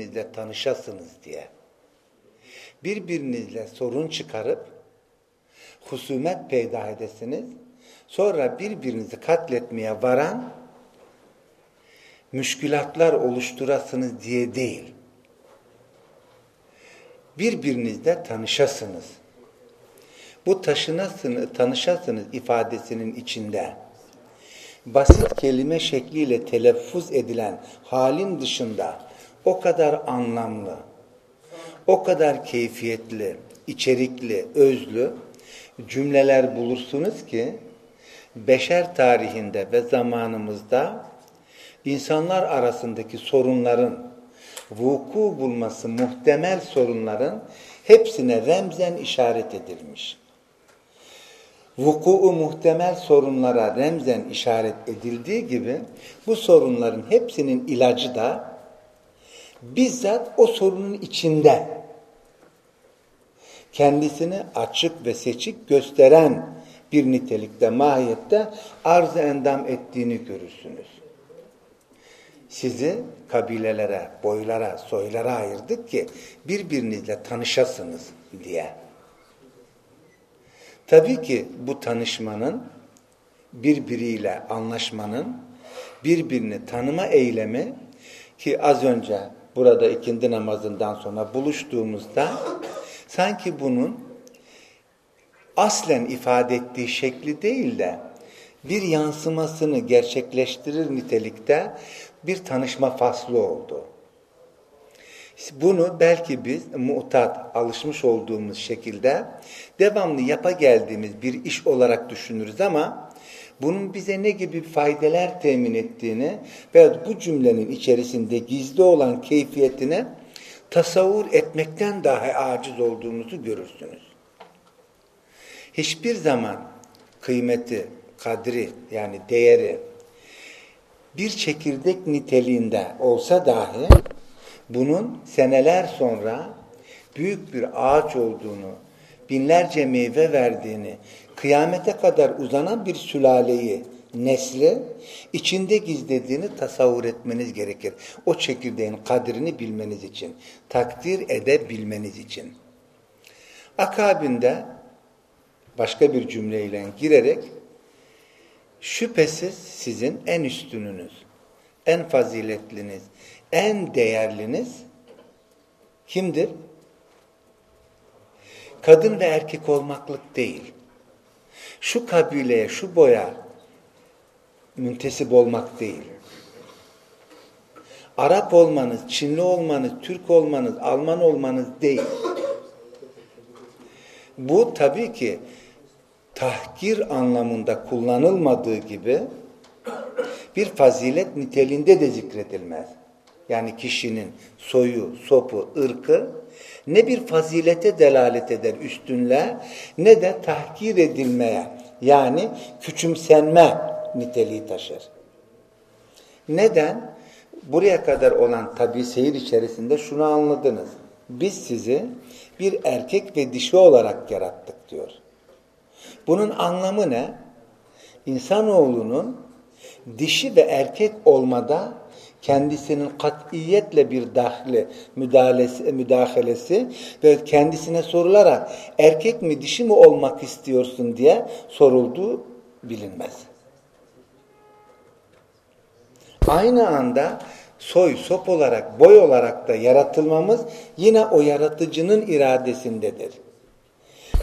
birbirinizle tanışasınız diye. Birbirinizle sorun çıkarıp husumet peyda edesiniz. Sonra birbirinizi katletmeye varan müşkülatlar oluşturasınız diye değil. Birbirinizle tanışasınız. Bu taşınasınız, tanışasınız ifadesinin içinde basit kelime şekliyle telaffuz edilen halin dışında o kadar anlamlı, o kadar keyfiyetli, içerikli, özlü cümleler bulursunuz ki beşer tarihinde ve zamanımızda insanlar arasındaki sorunların vuku bulması muhtemel sorunların hepsine remzen işaret edilmiş. Vuku'u muhtemel sorunlara remzen işaret edildiği gibi bu sorunların hepsinin ilacı da bizzat o sorunun içinde kendisini açık ve seçik gösteren bir nitelikte, mahiyette arz endam ettiğini görürsünüz. Sizi kabilelere, boylara, soylara ayırdık ki birbirinizle tanışasınız diye. Tabii ki bu tanışmanın, birbiriyle anlaşmanın, birbirini tanıma eylemi ki az önce burada ikindi namazından sonra buluştuğumuzda sanki bunun aslen ifade ettiği şekli değil de bir yansımasını gerçekleştirir nitelikte bir tanışma faslı oldu. Bunu belki biz mutat, alışmış olduğumuz şekilde devamlı yapa geldiğimiz bir iş olarak düşünürüz ama bunun bize ne gibi faydeler temin ettiğini veya bu cümlenin içerisinde gizli olan keyfiyetini tasavvur etmekten daha aciz olduğumuzu görürsünüz. Hiçbir zaman kıymeti, kadri yani değeri bir çekirdek niteliğinde olsa dahi bunun seneler sonra büyük bir ağaç olduğunu, binlerce meyve verdiğini, kıyamete kadar uzanan bir sülaleyi, nesli içinde gizlediğini tasavvur etmeniz gerekir. O çekirdeğin kadrini bilmeniz için, takdir edebilmeniz için. Akabinde başka bir cümleyle girerek şüphesiz sizin en üstününüz, en faziletliniz, en değerliniz kimdir? Kadın ve erkek olmaklık değil. Şu kabileye, şu boya müntesip olmak değil. Arap olmanız, Çinli olmanız, Türk olmanız, Alman olmanız değil. Bu tabii ki tahkir anlamında kullanılmadığı gibi bir fazilet niteliğinde de zikredilmez yani kişinin soyu, sopu, ırkı ne bir fazilete delalet eder üstünle ne de tahkir edilmeye yani küçümsenme niteliği taşır. Neden? Buraya kadar olan tabi seyir içerisinde şunu anladınız. Biz sizi bir erkek ve dişi olarak yarattık diyor. Bunun anlamı ne? İnsanoğlunun dişi ve erkek olmada kendisinin katiyetle bir dahli, müdahalesi, müdahalesi ve kendisine sorularak erkek mi dişi mi olmak istiyorsun diye sorulduğu bilinmez. Aynı anda soy, sop olarak, boy olarak da yaratılmamız yine o yaratıcının iradesindedir.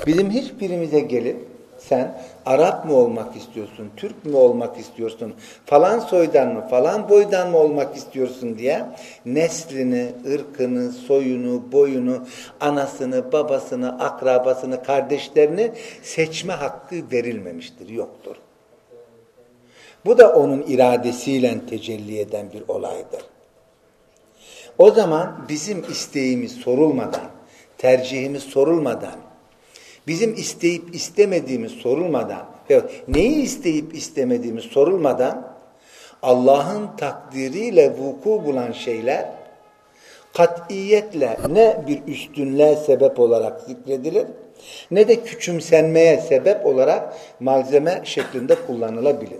Bizim hiçbirimize gelip sen Arap mı olmak istiyorsun, Türk mü olmak istiyorsun, falan soydan mı, falan boydan mı olmak istiyorsun diye neslini, ırkını, soyunu, boyunu, anasını, babasını, akrabasını, kardeşlerini seçme hakkı verilmemiştir, yoktur. Bu da onun iradesiyle tecelli eden bir olaydır. O zaman bizim isteğimiz sorulmadan, tercihimiz sorulmadan, bizim isteyip istemediğimiz sorulmadan evet, neyi isteyip istemediğimiz sorulmadan Allah'ın takdiriyle vuku bulan şeyler katiyetle ne bir üstünlüğe sebep olarak zikredilir ne de küçümsenmeye sebep olarak malzeme şeklinde kullanılabilir.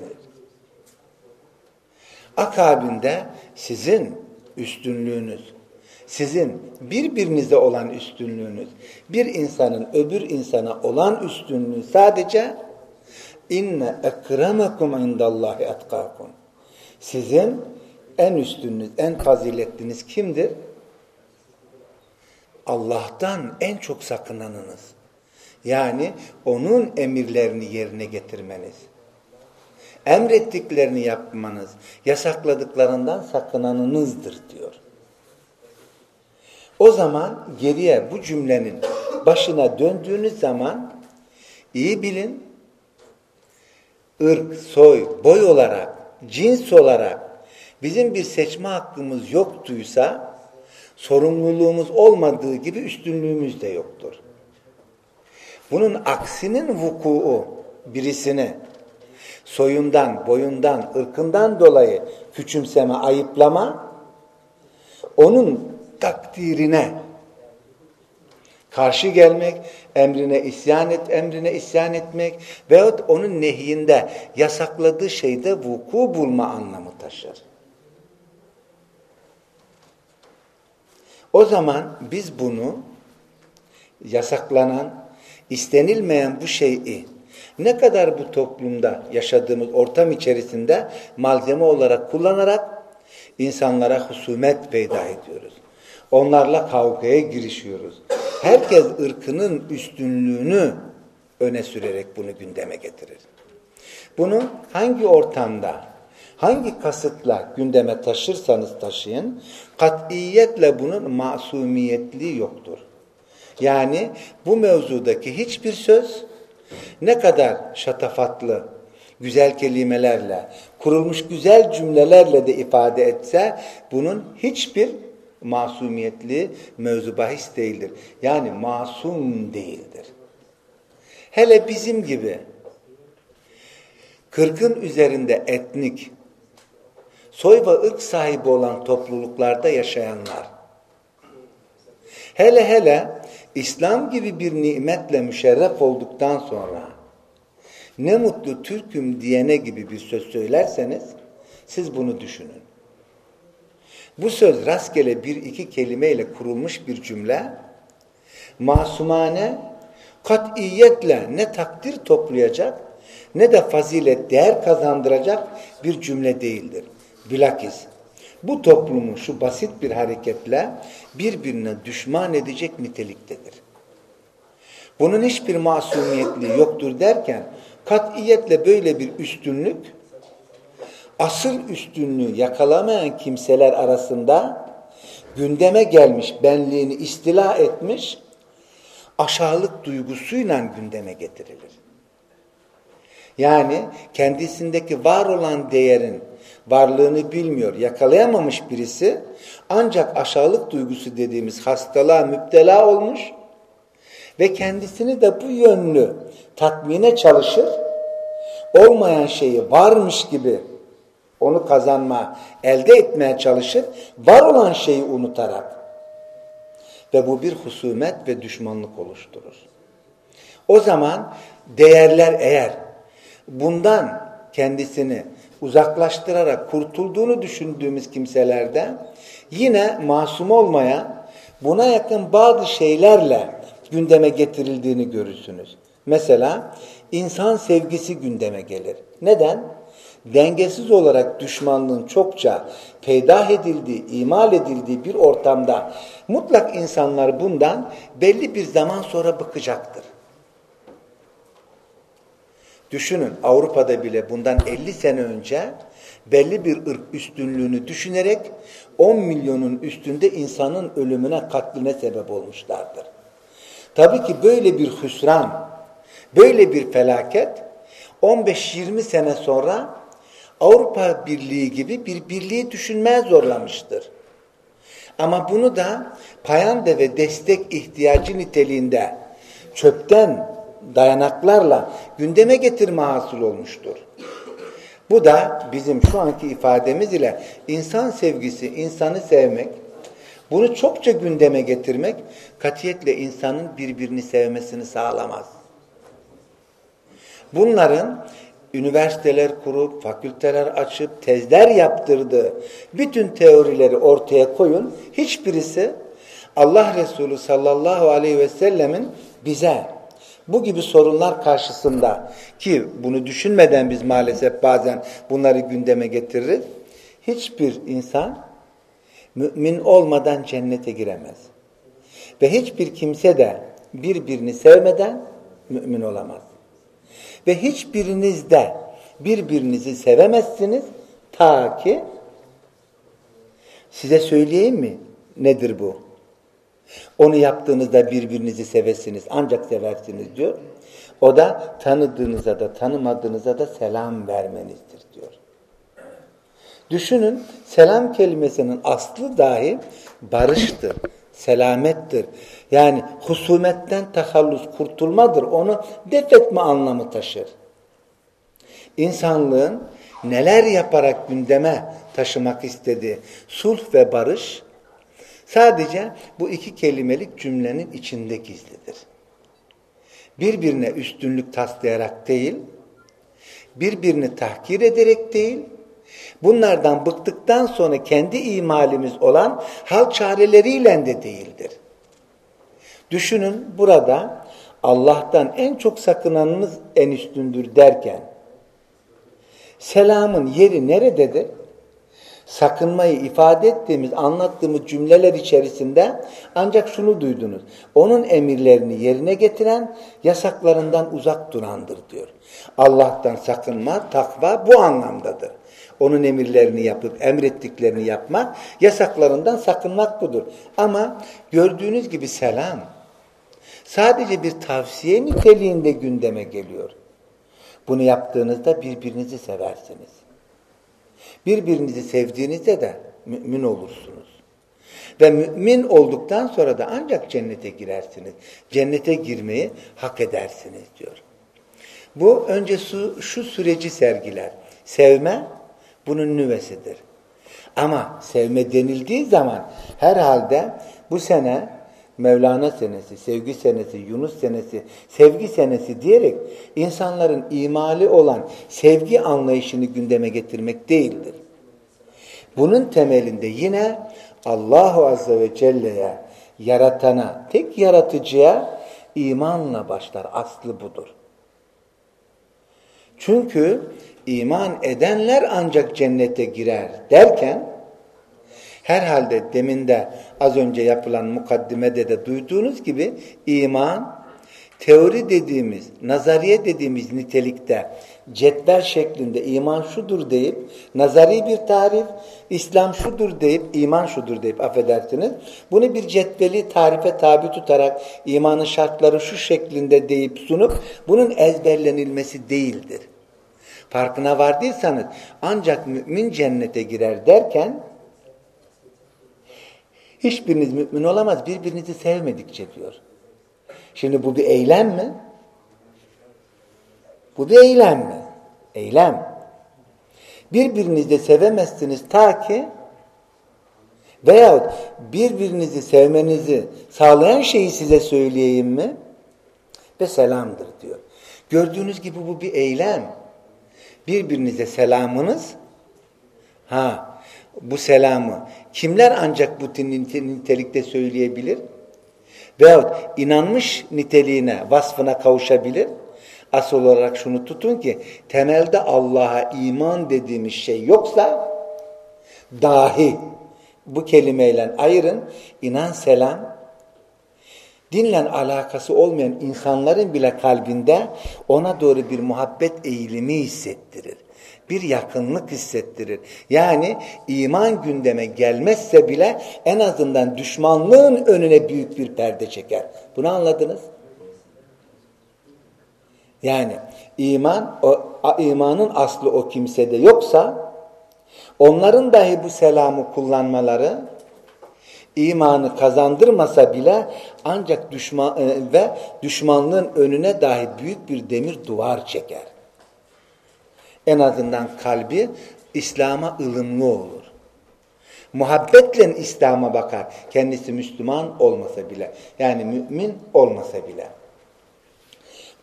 Akabinde sizin üstünlüğünüz Sizin birbirinize olan üstünlüğünüz, bir insanın öbür insana olan üstünlüğü sadece inne ekremakum indallahi etkakum. Sizin en üstününüz, en faziletliniz kimdir? Allah'tan en çok sakınanınız. Yani onun emirlerini yerine getirmeniz. Emrettiklerini yapmanız, yasakladıklarından sakınanınızdır diyor. O zaman geriye bu cümlenin başına döndüğünüz zaman iyi bilin, ırk, soy, boy olarak, cins olarak bizim bir seçme hakkımız yoktuysa sorumluluğumuz olmadığı gibi üstünlüğümüz de yoktur. Bunun aksinin vuku'u birisini soyundan, boyundan, ırkından dolayı küçümseme, ayıplama onun takdirine karşı gelmek, emrine isyan et, emrine isyan etmek veyahut onun nehyinde yasakladığı şeyde vuku bulma anlamı taşır. O zaman biz bunu yasaklanan, istenilmeyen bu şeyi ne kadar bu toplumda yaşadığımız ortam içerisinde malzeme olarak kullanarak insanlara husumet peyda ediyoruz. Onlarla kavgaya girişiyoruz. Herkes ırkının üstünlüğünü öne sürerek bunu gündeme getirir. Bunu hangi ortamda, hangi kasıtla gündeme taşırsanız taşıyın, katiyetle bunun masumiyetliği yoktur. Yani bu mevzudaki hiçbir söz ne kadar şatafatlı, güzel kelimelerle, kurulmuş güzel cümlelerle de ifade etse bunun hiçbir masumiyetli mevzu bahis değildir. Yani masum değildir. Hele bizim gibi kırkın üzerinde etnik, soy ve ırk sahibi olan topluluklarda yaşayanlar, hele hele İslam gibi bir nimetle müşerref olduktan sonra ne mutlu Türk'üm diyene gibi bir söz söylerseniz siz bunu düşünün. Bu söz rastgele bir iki kelimeyle kurulmuş bir cümle, masumane, katiyetle ne takdir toplayacak ne de fazilet değer kazandıracak bir cümle değildir. Bilakis bu toplumu şu basit bir hareketle birbirine düşman edecek niteliktedir. Bunun hiçbir masumiyetliği yoktur derken katiyetle böyle bir üstünlük asıl üstünlüğü yakalamayan kimseler arasında gündeme gelmiş, benliğini istila etmiş, aşağılık duygusuyla gündeme getirilir. Yani kendisindeki var olan değerin varlığını bilmiyor, yakalayamamış birisi ancak aşağılık duygusu dediğimiz hastalığa müptela olmuş ve kendisini de bu yönlü tatmine çalışır, olmayan şeyi varmış gibi onu kazanma, elde etmeye çalışır, var olan şeyi unutarak ve bu bir husumet ve düşmanlık oluşturur. O zaman değerler eğer bundan kendisini uzaklaştırarak kurtulduğunu düşündüğümüz kimselerden yine masum olmayan buna yakın bazı şeylerle gündeme getirildiğini görürsünüz. Mesela insan sevgisi gündeme gelir. Neden? Dengesiz olarak düşmanlığın çokça peydah edildiği, imal edildiği bir ortamda mutlak insanlar bundan belli bir zaman sonra bıkacaktır. Düşünün Avrupa'da bile bundan 50 sene önce belli bir ırk üstünlüğünü düşünerek 10 milyonun üstünde insanın ölümüne, katline sebep olmuşlardır. Tabii ki böyle bir hüsran, böyle bir felaket 15-20 sene sonra Avrupa Birliği gibi bir birliği düşünmeye zorlamıştır. Ama bunu da payanda ve destek ihtiyacı niteliğinde çöpten dayanaklarla gündeme getirme hasıl olmuştur. Bu da bizim şu anki ifademiz ile insan sevgisi, insanı sevmek, bunu çokça gündeme getirmek katiyetle insanın birbirini sevmesini sağlamaz. Bunların üniversiteler kurup, fakülteler açıp, tezler yaptırdı. Bütün teorileri ortaya koyun. Hiçbirisi Allah Resulü sallallahu aleyhi ve sellemin bize bu gibi sorunlar karşısında ki bunu düşünmeden biz maalesef bazen bunları gündeme getiririz. Hiçbir insan mümin olmadan cennete giremez. Ve hiçbir kimse de birbirini sevmeden mümin olamaz. Ve hiçbiriniz de birbirinizi sevemezsiniz ta ki size söyleyeyim mi nedir bu? Onu yaptığınızda birbirinizi sevesiniz ancak seversiniz diyor. O da tanıdığınıza da tanımadığınıza da selam vermenizdir diyor. Düşünün selam kelimesinin aslı dahi barıştır, selamettir. Yani husumetten tahallus, kurtulmadır. Onu def etme anlamı taşır. İnsanlığın neler yaparak gündeme taşımak istediği sulh ve barış sadece bu iki kelimelik cümlenin içinde gizlidir. Birbirine üstünlük taslayarak değil, birbirini tahkir ederek değil, bunlardan bıktıktan sonra kendi imalimiz olan hal çareleriyle de değildir. Düşünün burada Allah'tan en çok sakınanınız en üstündür derken selamın yeri nerededir? Sakınmayı ifade ettiğimiz, anlattığımız cümleler içerisinde ancak şunu duydunuz. Onun emirlerini yerine getiren, yasaklarından uzak durandır diyor. Allah'tan sakınma, takva bu anlamdadır. Onun emirlerini yapıp emrettiklerini yapmak, yasaklarından sakınmak budur. Ama gördüğünüz gibi selam sadece bir tavsiye niteliğinde gündeme geliyor. Bunu yaptığınızda birbirinizi seversiniz. Birbirinizi sevdiğinizde de mümin olursunuz. Ve mümin olduktan sonra da ancak cennete girersiniz. Cennete girmeyi hak edersiniz diyor. Bu önce şu, şu süreci sergiler. Sevme bunun nüvesidir. Ama sevme denildiği zaman herhalde bu sene Mevlana senesi, sevgi senesi, Yunus senesi, sevgi senesi diyerek insanların imali olan sevgi anlayışını gündeme getirmek değildir. Bunun temelinde yine Allahu Azze ve Celle'ye, yaratana, tek yaratıcıya imanla başlar. Aslı budur. Çünkü iman edenler ancak cennete girer derken Herhalde deminde az önce yapılan mukaddimede de duyduğunuz gibi iman teori dediğimiz, nazariye dediğimiz nitelikte cetvel şeklinde iman şudur deyip, nazari bir tarif, İslam şudur deyip, iman şudur deyip affedersiniz. Bunu bir cetveli tarife tabi tutarak imanın şartları şu şeklinde deyip sunup bunun ezberlenilmesi değildir. Farkına vardıysanız ancak mümin cennete girer derken Hiçbiriniz mümin olamaz birbirinizi sevmedikçe diyor. Şimdi bu bir eylem mi? Bu bir eylem mi? Eylem. Birbirinizi sevemezsiniz ta ki veyahut birbirinizi sevmenizi sağlayan şeyi size söyleyeyim mi? Ve selamdır diyor. Gördüğünüz gibi bu bir eylem. Birbirinize selamınız ha bu selamı kimler ancak bu nitelikte söyleyebilir? Veyahut inanmış niteliğine, vasfına kavuşabilir. Asıl olarak şunu tutun ki temelde Allah'a iman dediğimiz şey yoksa dahi bu kelimeyle ayırın. inan selam dinle alakası olmayan insanların bile kalbinde ona doğru bir muhabbet eğilimi hissettirir bir yakınlık hissettirir. Yani iman gündeme gelmezse bile en azından düşmanlığın önüne büyük bir perde çeker. Bunu anladınız? Yani iman, o, imanın aslı o kimsede yoksa onların dahi bu selamı kullanmaları imanı kazandırmasa bile ancak düşman e, ve düşmanlığın önüne dahi büyük bir demir duvar çeker en azından kalbi İslam'a ılımlı olur. Muhabbetle İslam'a bakar. Kendisi Müslüman olmasa bile. Yani mümin olmasa bile.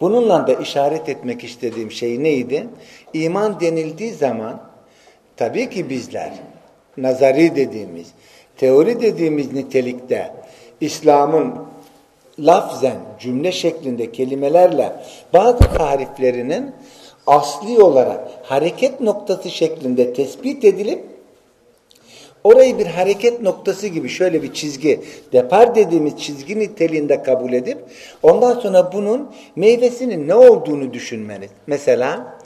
Bununla da işaret etmek istediğim şey neydi? İman denildiği zaman tabii ki bizler nazari dediğimiz, teori dediğimiz nitelikte İslam'ın lafzen, cümle şeklinde kelimelerle bazı tariflerinin asli olarak hareket noktası şeklinde tespit edilip orayı bir hareket noktası gibi şöyle bir çizgi, depar dediğimiz çizgi niteliğinde kabul edip ondan sonra bunun meyvesinin ne olduğunu düşünmeniz. Mesela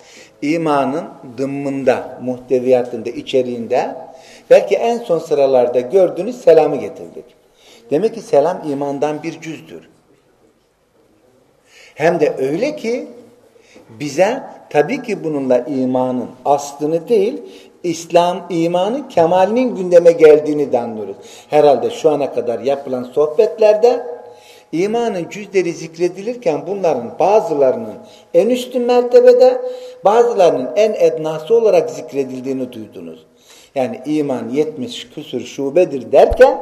imanın dımmında, muhteviyatında, içeriğinde belki en son sıralarda gördüğünüz selamı getirdik. Demek ki selam imandan bir cüzdür. Hem de öyle ki bize tabii ki bununla imanın aslını değil, İslam imanın kemalinin gündeme geldiğini de anlıyoruz. Herhalde şu ana kadar yapılan sohbetlerde imanın cüzleri zikredilirken bunların bazılarının en üstün mertebede bazılarının en ednası olarak zikredildiğini duydunuz. Yani iman 70 küsür şubedir derken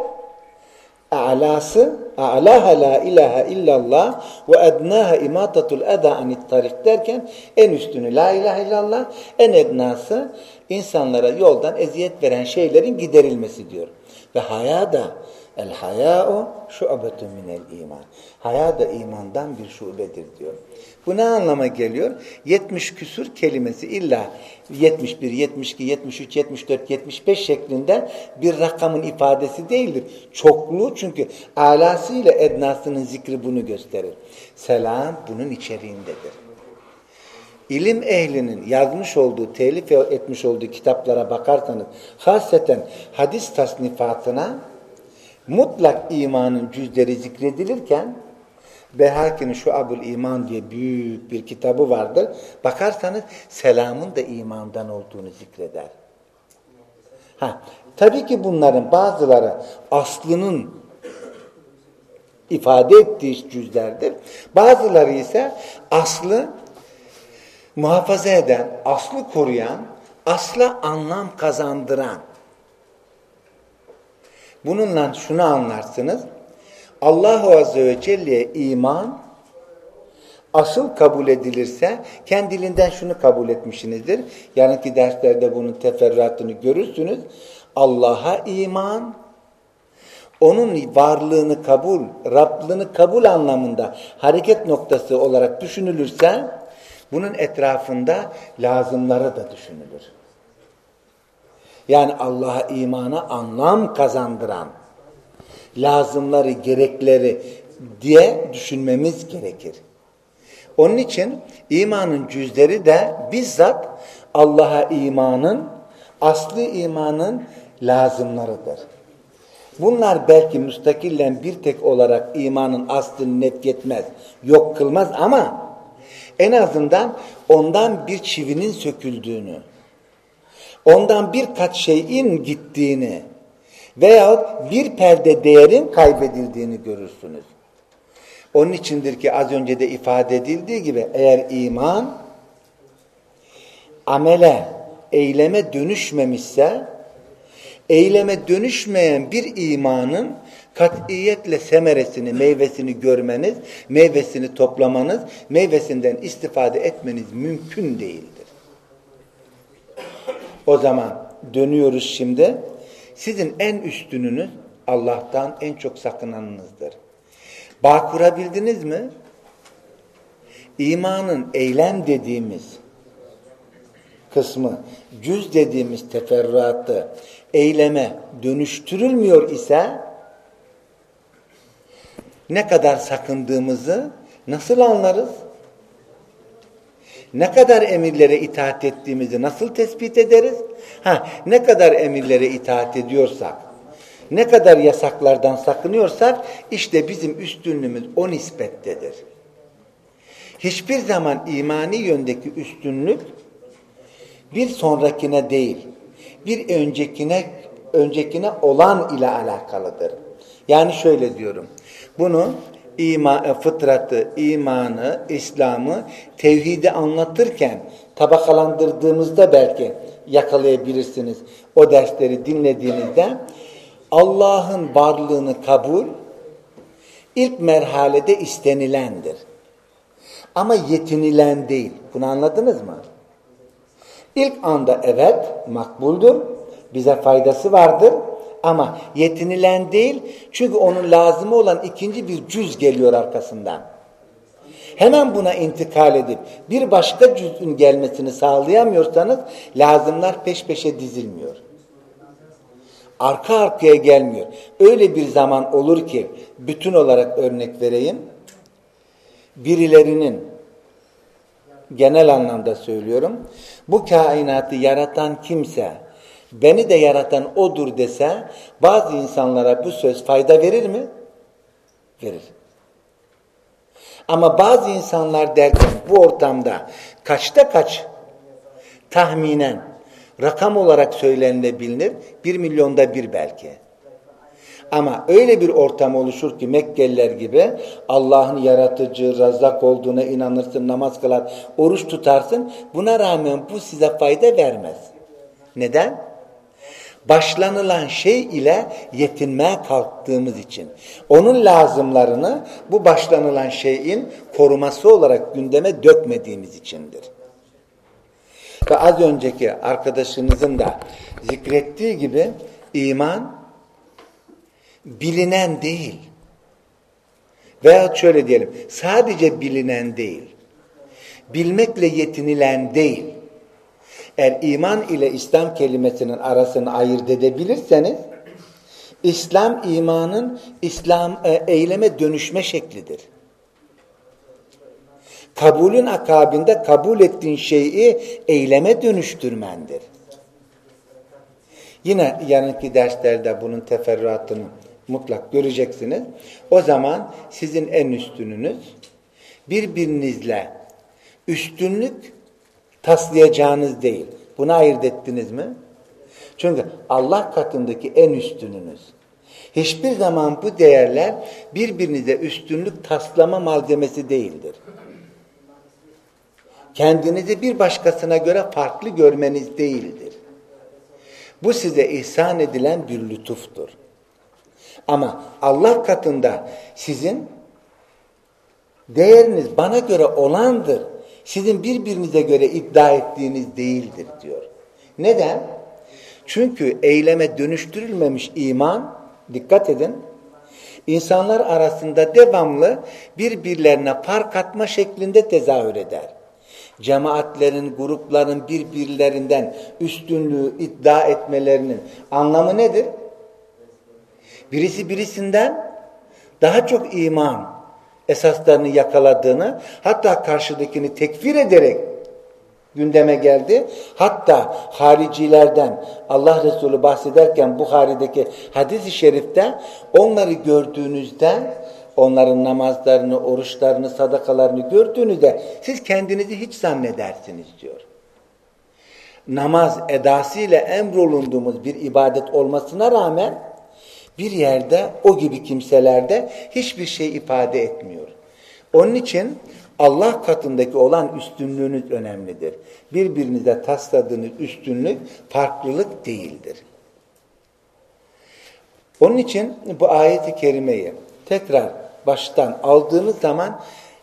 a'lası a'laha la ilahe illallah ve ednaha imatatul eda anit tarik derken en üstünü la ilahe illallah en ednası insanlara yoldan eziyet veren şeylerin giderilmesi diyor. Ve haya da el haya'u şu'betun minel iman. Haya da imandan bir şubedir diyor. Bu ne anlama geliyor? 70 küsur kelimesi illa 71, 72, 73, 74, 75 şeklinde bir rakamın ifadesi değildir. Çokluğu çünkü alası ile ednasının zikri bunu gösterir. Selam bunun içeriğindedir. İlim ehlinin yazmış olduğu, telif etmiş olduğu kitaplara bakarsanız, hasreten hadis tasnifatına mutlak imanın cüzleri zikredilirken, Behaki'nin şu Abul İman diye büyük bir kitabı vardır. Bakarsanız selamın da imandan olduğunu zikreder. Ha, tabii ki bunların bazıları aslının ifade ettiği cüzlerdir. Bazıları ise aslı muhafaza eden, aslı koruyan, asla anlam kazandıran. Bununla şunu anlarsınız. Allahu Azze ve Celle'ye iman asıl kabul edilirse kendiliğinden şunu kabul etmişsinizdir. Yarınki derslerde bunun teferruatını görürsünüz. Allah'a iman, onun varlığını kabul, Rablığını kabul anlamında hareket noktası olarak düşünülürse bunun etrafında lazımları da düşünülür. Yani Allah'a imana anlam kazandıran lazımları, gerekleri diye düşünmemiz gerekir. Onun için imanın cüzleri de bizzat Allah'a imanın, aslı imanın lazımlarıdır. Bunlar belki müstakillen bir tek olarak imanın aslını nefyetmez, yok kılmaz ama en azından ondan bir çivinin söküldüğünü, ondan birkaç şeyin gittiğini veyahut bir perde değerin kaybedildiğini görürsünüz. Onun içindir ki az önce de ifade edildiği gibi eğer iman amele, eyleme dönüşmemişse eyleme dönüşmeyen bir imanın katiyetle semeresini, meyvesini görmeniz, meyvesini toplamanız, meyvesinden istifade etmeniz mümkün değildir. O zaman dönüyoruz şimdi. Sizin en üstününüz Allah'tan en çok sakınanınızdır. Bağ kurabildiniz mi? İmanın eylem dediğimiz kısmı, cüz dediğimiz teferruatı eyleme dönüştürülmüyor ise ne kadar sakındığımızı nasıl anlarız? Ne kadar emirlere itaat ettiğimizi nasıl tespit ederiz? Ha, ne kadar emirlere itaat ediyorsak, ne kadar yasaklardan sakınıyorsak işte bizim üstünlüğümüz o nispettedir. Hiçbir zaman imani yöndeki üstünlük bir sonrakine değil, bir öncekine öncekine olan ile alakalıdır. Yani şöyle diyorum. Bunu ima, e, fıtratı, imanı, İslam'ı, tevhidi anlatırken tabakalandırdığımızda belki yakalayabilirsiniz. O dersleri dinlediğinizde Allah'ın varlığını kabul ilk merhalede istenilendir. Ama yetinilen değil. Bunu anladınız mı? İlk anda evet makbuldur. Bize faydası vardır. Ama yetinilen değil. Çünkü onun lazımı olan ikinci bir cüz geliyor arkasından. Hemen buna intikal edip bir başka cüzün gelmesini sağlayamıyorsanız lazımlar peş peşe dizilmiyor. Arka arkaya gelmiyor. Öyle bir zaman olur ki bütün olarak örnek vereyim. Birilerinin genel anlamda söylüyorum. Bu kainatı yaratan kimse beni de yaratan odur dese bazı insanlara bu söz fayda verir mi? Verir. Ama bazı insanlar derken bu ortamda kaçta kaç tahminen rakam olarak söylenilebilir bir milyonda bir belki. Ama öyle bir ortam oluşur ki Mekkeliler gibi Allah'ın yaratıcı, razak olduğuna inanırsın, namaz kılar, oruç tutarsın. Buna rağmen bu size fayda vermez. Neden? Başlanılan şey ile yetinmeye kalktığımız için. Onun lazımlarını bu başlanılan şeyin koruması olarak gündeme dökmediğimiz içindir. Ve az önceki arkadaşınızın da zikrettiği gibi iman bilinen değil. Veya şöyle diyelim, sadece bilinen değil. Bilmekle yetinilen değil. Eğer iman ile İslam kelimesinin arasını ayırt edebilirseniz, İslam imanın İslam e, eyleme dönüşme şeklidir. Kabulün akabinde kabul ettiğin şeyi eyleme dönüştürmendir. Yine yarınki derslerde bunun teferruatını mutlak göreceksiniz. O zaman sizin en üstününüz birbirinizle üstünlük taslayacağınız değil. Bunu ayırt ettiniz mi? Çünkü Allah katındaki en üstününüz. Hiçbir zaman bu değerler birbirinize üstünlük taslama malzemesi değildir. Kendinizi bir başkasına göre farklı görmeniz değildir. Bu size ihsan edilen bir lütuftur. Ama Allah katında sizin değeriniz bana göre olandır. Sizin birbirinize göre iddia ettiğiniz değildir diyor. Neden? Çünkü eyleme dönüştürülmemiş iman, dikkat edin, insanlar arasında devamlı birbirlerine fark atma şeklinde tezahür eder. Cemaatlerin, grupların birbirlerinden üstünlüğü iddia etmelerinin anlamı nedir? birisi birisinden daha çok iman esaslarını yakaladığını hatta karşıdakini tekfir ederek gündeme geldi. Hatta haricilerden Allah Resulü bahsederken Buhari'deki hadis-i şerifte onları gördüğünüzde onların namazlarını, oruçlarını, sadakalarını gördüğünüzde siz kendinizi hiç zannedersiniz diyor. Namaz edasıyla emrolunduğumuz bir ibadet olmasına rağmen bir yerde o gibi kimselerde hiçbir şey ifade etmiyor. Onun için Allah katındaki olan üstünlüğünüz önemlidir. Birbirinize tasladığınız üstünlük farklılık değildir. Onun için bu ayeti kerimeyi tekrar baştan aldığınız zaman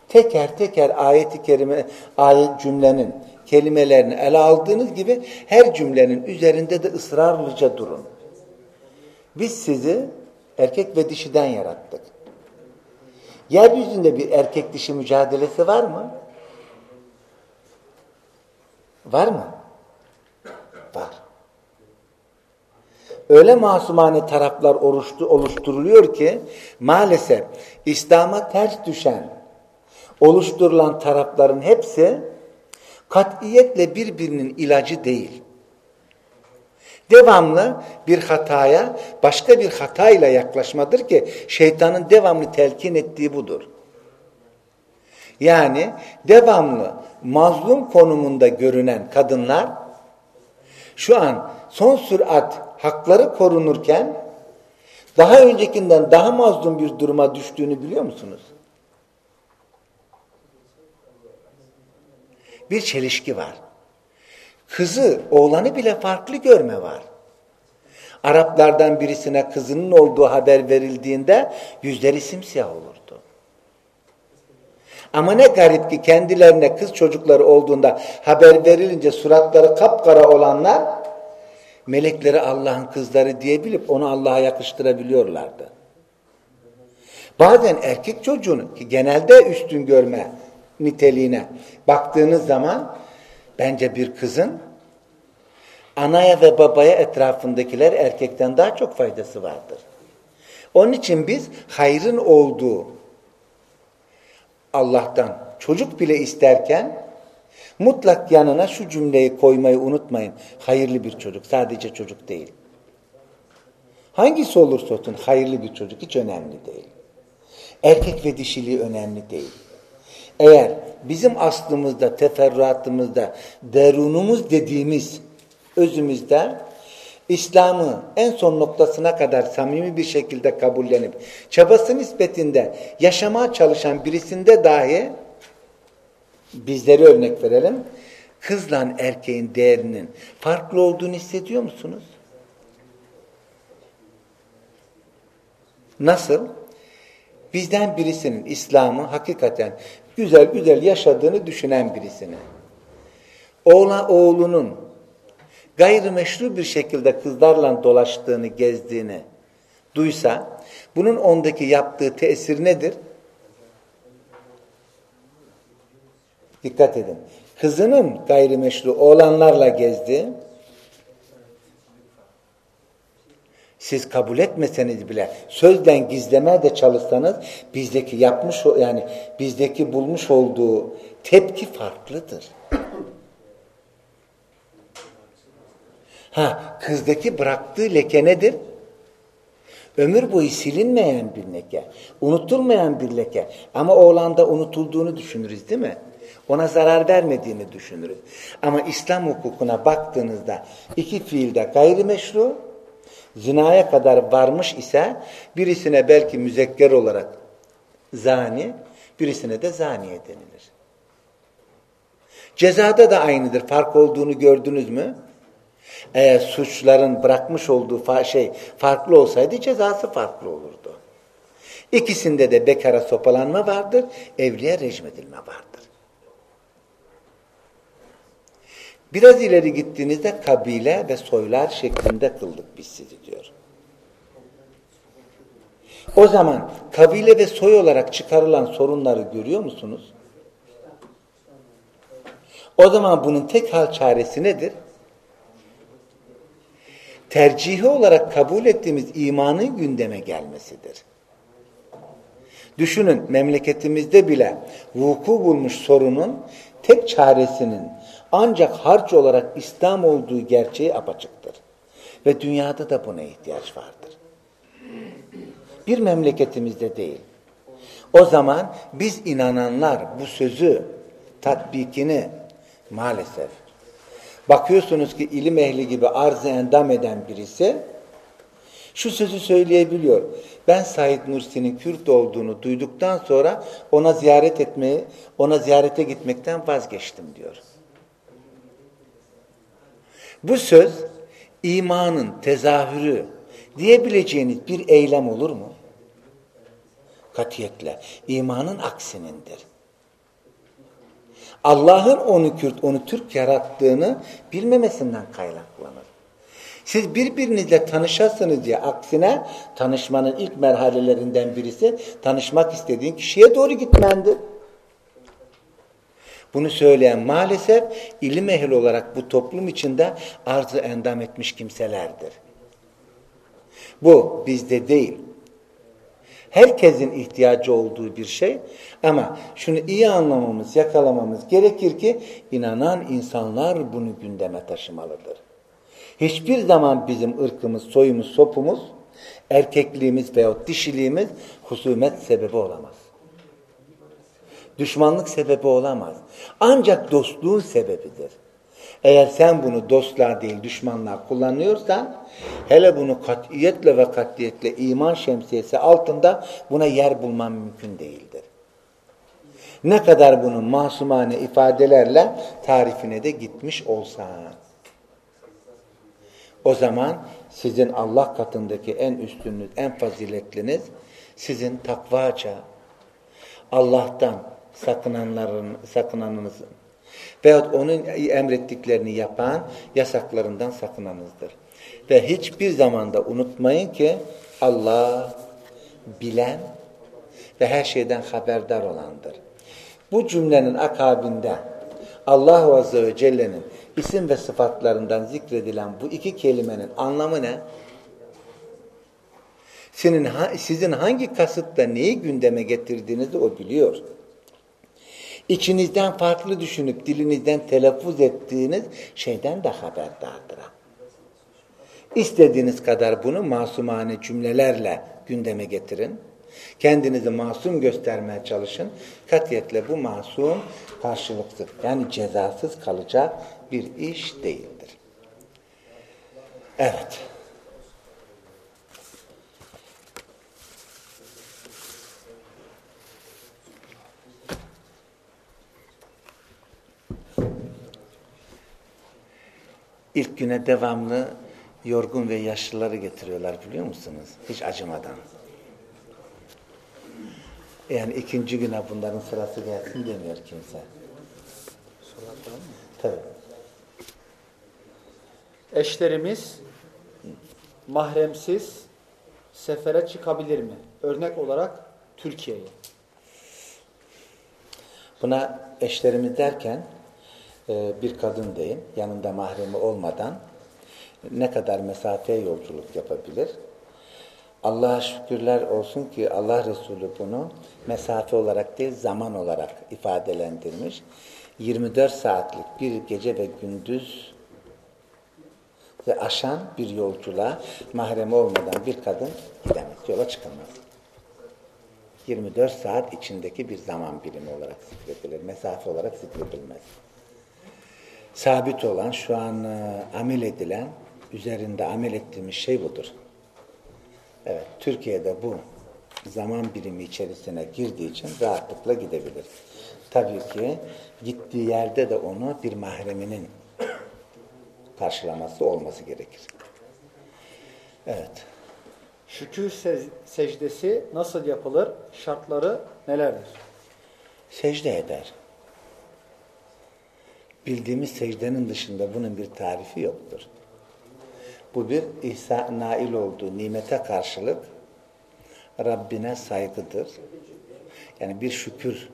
teker teker ayeti kerime, ayet cümlenin kelimelerini ele aldığınız gibi her cümlenin üzerinde de ısrarlıca durun. Biz sizi erkek ve dişiden yarattık. Yeryüzünde bir erkek dişi mücadelesi var mı? Var mı? Var. Öyle masumane taraflar oluşturuluyor ki maalesef İslam'a ters düşen oluşturulan tarafların hepsi katiyetle birbirinin ilacı değil devamlı bir hataya başka bir hatayla yaklaşmadır ki şeytanın devamlı telkin ettiği budur. Yani devamlı mazlum konumunda görünen kadınlar şu an son sürat hakları korunurken daha öncekinden daha mazlum bir duruma düştüğünü biliyor musunuz? Bir çelişki var. Kızı, oğlanı bile farklı görme var. Araplardan birisine kızının olduğu haber verildiğinde yüzleri simsiyah olurdu. Ama ne garip ki kendilerine kız çocukları olduğunda haber verilince suratları kapkara olanlar melekleri Allah'ın kızları diyebilip onu Allah'a yakıştırabiliyorlardı. Bazen erkek çocuğunu ki genelde üstün görme niteliğine baktığınız zaman bence bir kızın anaya ve babaya etrafındakiler erkekten daha çok faydası vardır. Onun için biz hayrın olduğu Allah'tan çocuk bile isterken mutlak yanına şu cümleyi koymayı unutmayın. Hayırlı bir çocuk, sadece çocuk değil. Hangisi olursa olsun hayırlı bir çocuk hiç önemli değil. Erkek ve dişiliği önemli değil. Eğer bizim aslımızda, teferruatımızda, derunumuz dediğimiz özümüzde İslam'ı en son noktasına kadar samimi bir şekilde kabullenip çabası nispetinde yaşamaya çalışan birisinde dahi bizleri örnek verelim. Kızla erkeğin değerinin farklı olduğunu hissediyor musunuz? Nasıl? Bizden birisinin İslam'ı hakikaten güzel güzel yaşadığını düşünen birisini. Oğla oğlunun gayrimeşru bir şekilde kızlarla dolaştığını, gezdiğini duysa, bunun ondaki yaptığı tesir nedir? Dikkat edin. Kızının gayrimeşru oğlanlarla gezdi. Siz kabul etmeseniz bile sözden gizlemeye de çalışsanız bizdeki yapmış yani bizdeki bulmuş olduğu tepki farklıdır. Ha, kızdaki bıraktığı leke nedir? Ömür boyu silinmeyen bir leke, unutulmayan bir leke. Ama oğlanda unutulduğunu düşünürüz değil mi? Ona zarar vermediğini düşünürüz. Ama İslam hukukuna baktığınızda iki fiilde gayrimeşru, zinaya kadar varmış ise birisine belki müzekker olarak zani, birisine de zaniye denilir. Cezada da aynıdır. Fark olduğunu gördünüz mü? Eğer suçların bırakmış olduğu şey farklı olsaydı cezası farklı olurdu. İkisinde de bekara sopalanma vardır, evliye rejim edilme vardır. Biraz ileri gittiğinizde kabile ve soylar şeklinde kıldık biz sizi diyor. O zaman kabile ve soy olarak çıkarılan sorunları görüyor musunuz? O zaman bunun tek hal çaresi nedir? Tercihi olarak kabul ettiğimiz imanın gündeme gelmesidir. Düşünün memleketimizde bile vuku bulmuş sorunun tek çaresinin ancak harç olarak İslam olduğu gerçeği apaçıktır. Ve dünyada da buna ihtiyaç vardır. Bir memleketimizde değil. O zaman biz inananlar bu sözü, tatbikini maalesef Bakıyorsunuz ki ilim ehli gibi arz endam eden birisi şu sözü söyleyebiliyor. Ben Said Nursi'nin Kürt olduğunu duyduktan sonra ona ziyaret etmeyi, ona ziyarete gitmekten vazgeçtim diyor. Bu söz imanın tezahürü diyebileceğiniz bir eylem olur mu? Katiyetle. imanın aksinindir. Allah'ın onu Kürt, onu Türk yarattığını bilmemesinden kaynaklanır. Siz birbirinizle tanışasınız diye aksine tanışmanın ilk merhalelerinden birisi tanışmak istediğin kişiye doğru gitmendir. Bunu söyleyen maalesef ilim ehli olarak bu toplum içinde arzı endam etmiş kimselerdir. Bu bizde değil herkesin ihtiyacı olduğu bir şey. Ama şunu iyi anlamamız, yakalamamız gerekir ki inanan insanlar bunu gündeme taşımalıdır. Hiçbir zaman bizim ırkımız, soyumuz, sopumuz, erkekliğimiz veyahut dişiliğimiz husumet sebebi olamaz. Düşmanlık sebebi olamaz. Ancak dostluğun sebebidir. Eğer sen bunu dostlar değil düşmanlar kullanıyorsan hele bunu katiyetle ve katiyetle iman şemsiyesi altında buna yer bulman mümkün değildir. Ne kadar bunun masumane ifadelerle tarifine de gitmiş olsan. O zaman sizin Allah katındaki en üstünlüğünüz, en faziletliniz sizin takvaca, Allah'tan sakınanların, sakınanınızın veyahut onun emrettiklerini yapan yasaklarından sakınanızdır. Ve hiçbir zamanda unutmayın ki Allah bilen ve her şeyden haberdar olandır. Bu cümlenin akabinde Allah Azze ve Celle'nin isim ve sıfatlarından zikredilen bu iki kelimenin anlamı ne? Senin, sizin hangi kasıtla neyi gündeme getirdiğinizi o biliyor. İçinizden farklı düşünüp dilinizden telaffuz ettiğiniz şeyden de haberdardır. İstediğiniz kadar bunu masumane cümlelerle gündeme getirin. Kendinizi masum göstermeye çalışın. Katiyetle bu masum karşılıksız yani cezasız kalacak bir iş değildir. Evet. İlk güne devamlı yorgun ve yaşlıları getiriyorlar biliyor musunuz? Hiç acımadan. Yani ikinci güne bunların sırası gelsin demiyor kimse. Tabii. Eşlerimiz mahremsiz sefere çıkabilir mi? Örnek olarak Türkiye'ye. Buna eşlerimiz derken e, bir kadın deyin, yanında mahremi olmadan ne kadar mesafeye yolculuk yapabilir? Allah'a şükürler olsun ki Allah Resulü bunu mesafe olarak değil zaman olarak ifadelendirmiş. 24 saatlik bir gece ve gündüz ve aşan bir yolculuğa mahremi olmadan bir kadın gidemez, yola çıkamaz. 24 saat içindeki bir zaman birimi olarak zikredilir, mesafe olarak zikredilmez. Sabit olan, şu an e, amel edilen, üzerinde amel ettiğimiz şey budur. Evet, Türkiye'de bu zaman birimi içerisine girdiği için rahatlıkla gidebilir. Tabii ki gittiği yerde de onu bir mahreminin karşılaması olması gerekir. Evet. Şükür secdesi nasıl yapılır? Şartları nelerdir? Secde eder. Bildiğimiz secdenin dışında bunun bir tarifi yoktur. Bu bir ihsa nail olduğu nimete karşılık Rabbine saygıdır. Yani bir şükür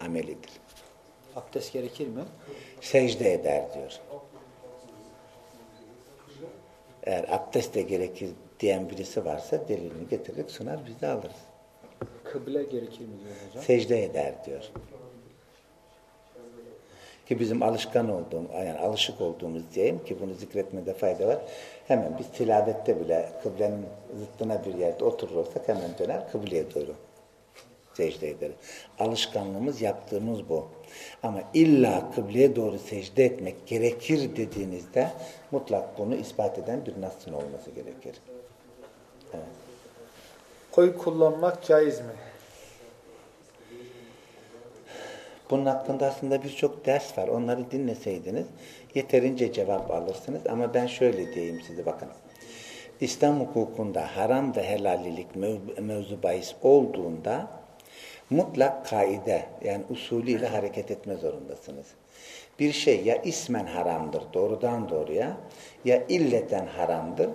amelidir. Abdest gerekir mi? Secde eder diyor. Eğer abdest de gerekir diyen birisi varsa delilini getirir sunar biz de alırız. Kıble gerekir mi diyor hocam? Secde eder diyor. Ki bizim alışkan olduğumuz, yani alışık olduğumuz diyeyim ki bunu zikretmede fayda var. Hemen biz tilavette bile kıblenin zıttına bir yerde oturur olsak hemen döner kıbleye doğru secde ederiz. Alışkanlığımız yaptığımız bu. Ama illa kıbleye doğru secde etmek gerekir dediğinizde mutlak bunu ispat eden bir nasın olması gerekir. Evet. Koy kullanmak caiz mi? Bunun hakkında aslında birçok ders var. Onları dinleseydiniz yeterince cevap alırsınız. Ama ben şöyle diyeyim size bakın. İslam hukukunda haram ve helallilik mevzu bahis olduğunda mutlak kaide yani usulüyle hareket etme zorundasınız. Bir şey ya ismen haramdır doğrudan doğruya ya illeten haramdır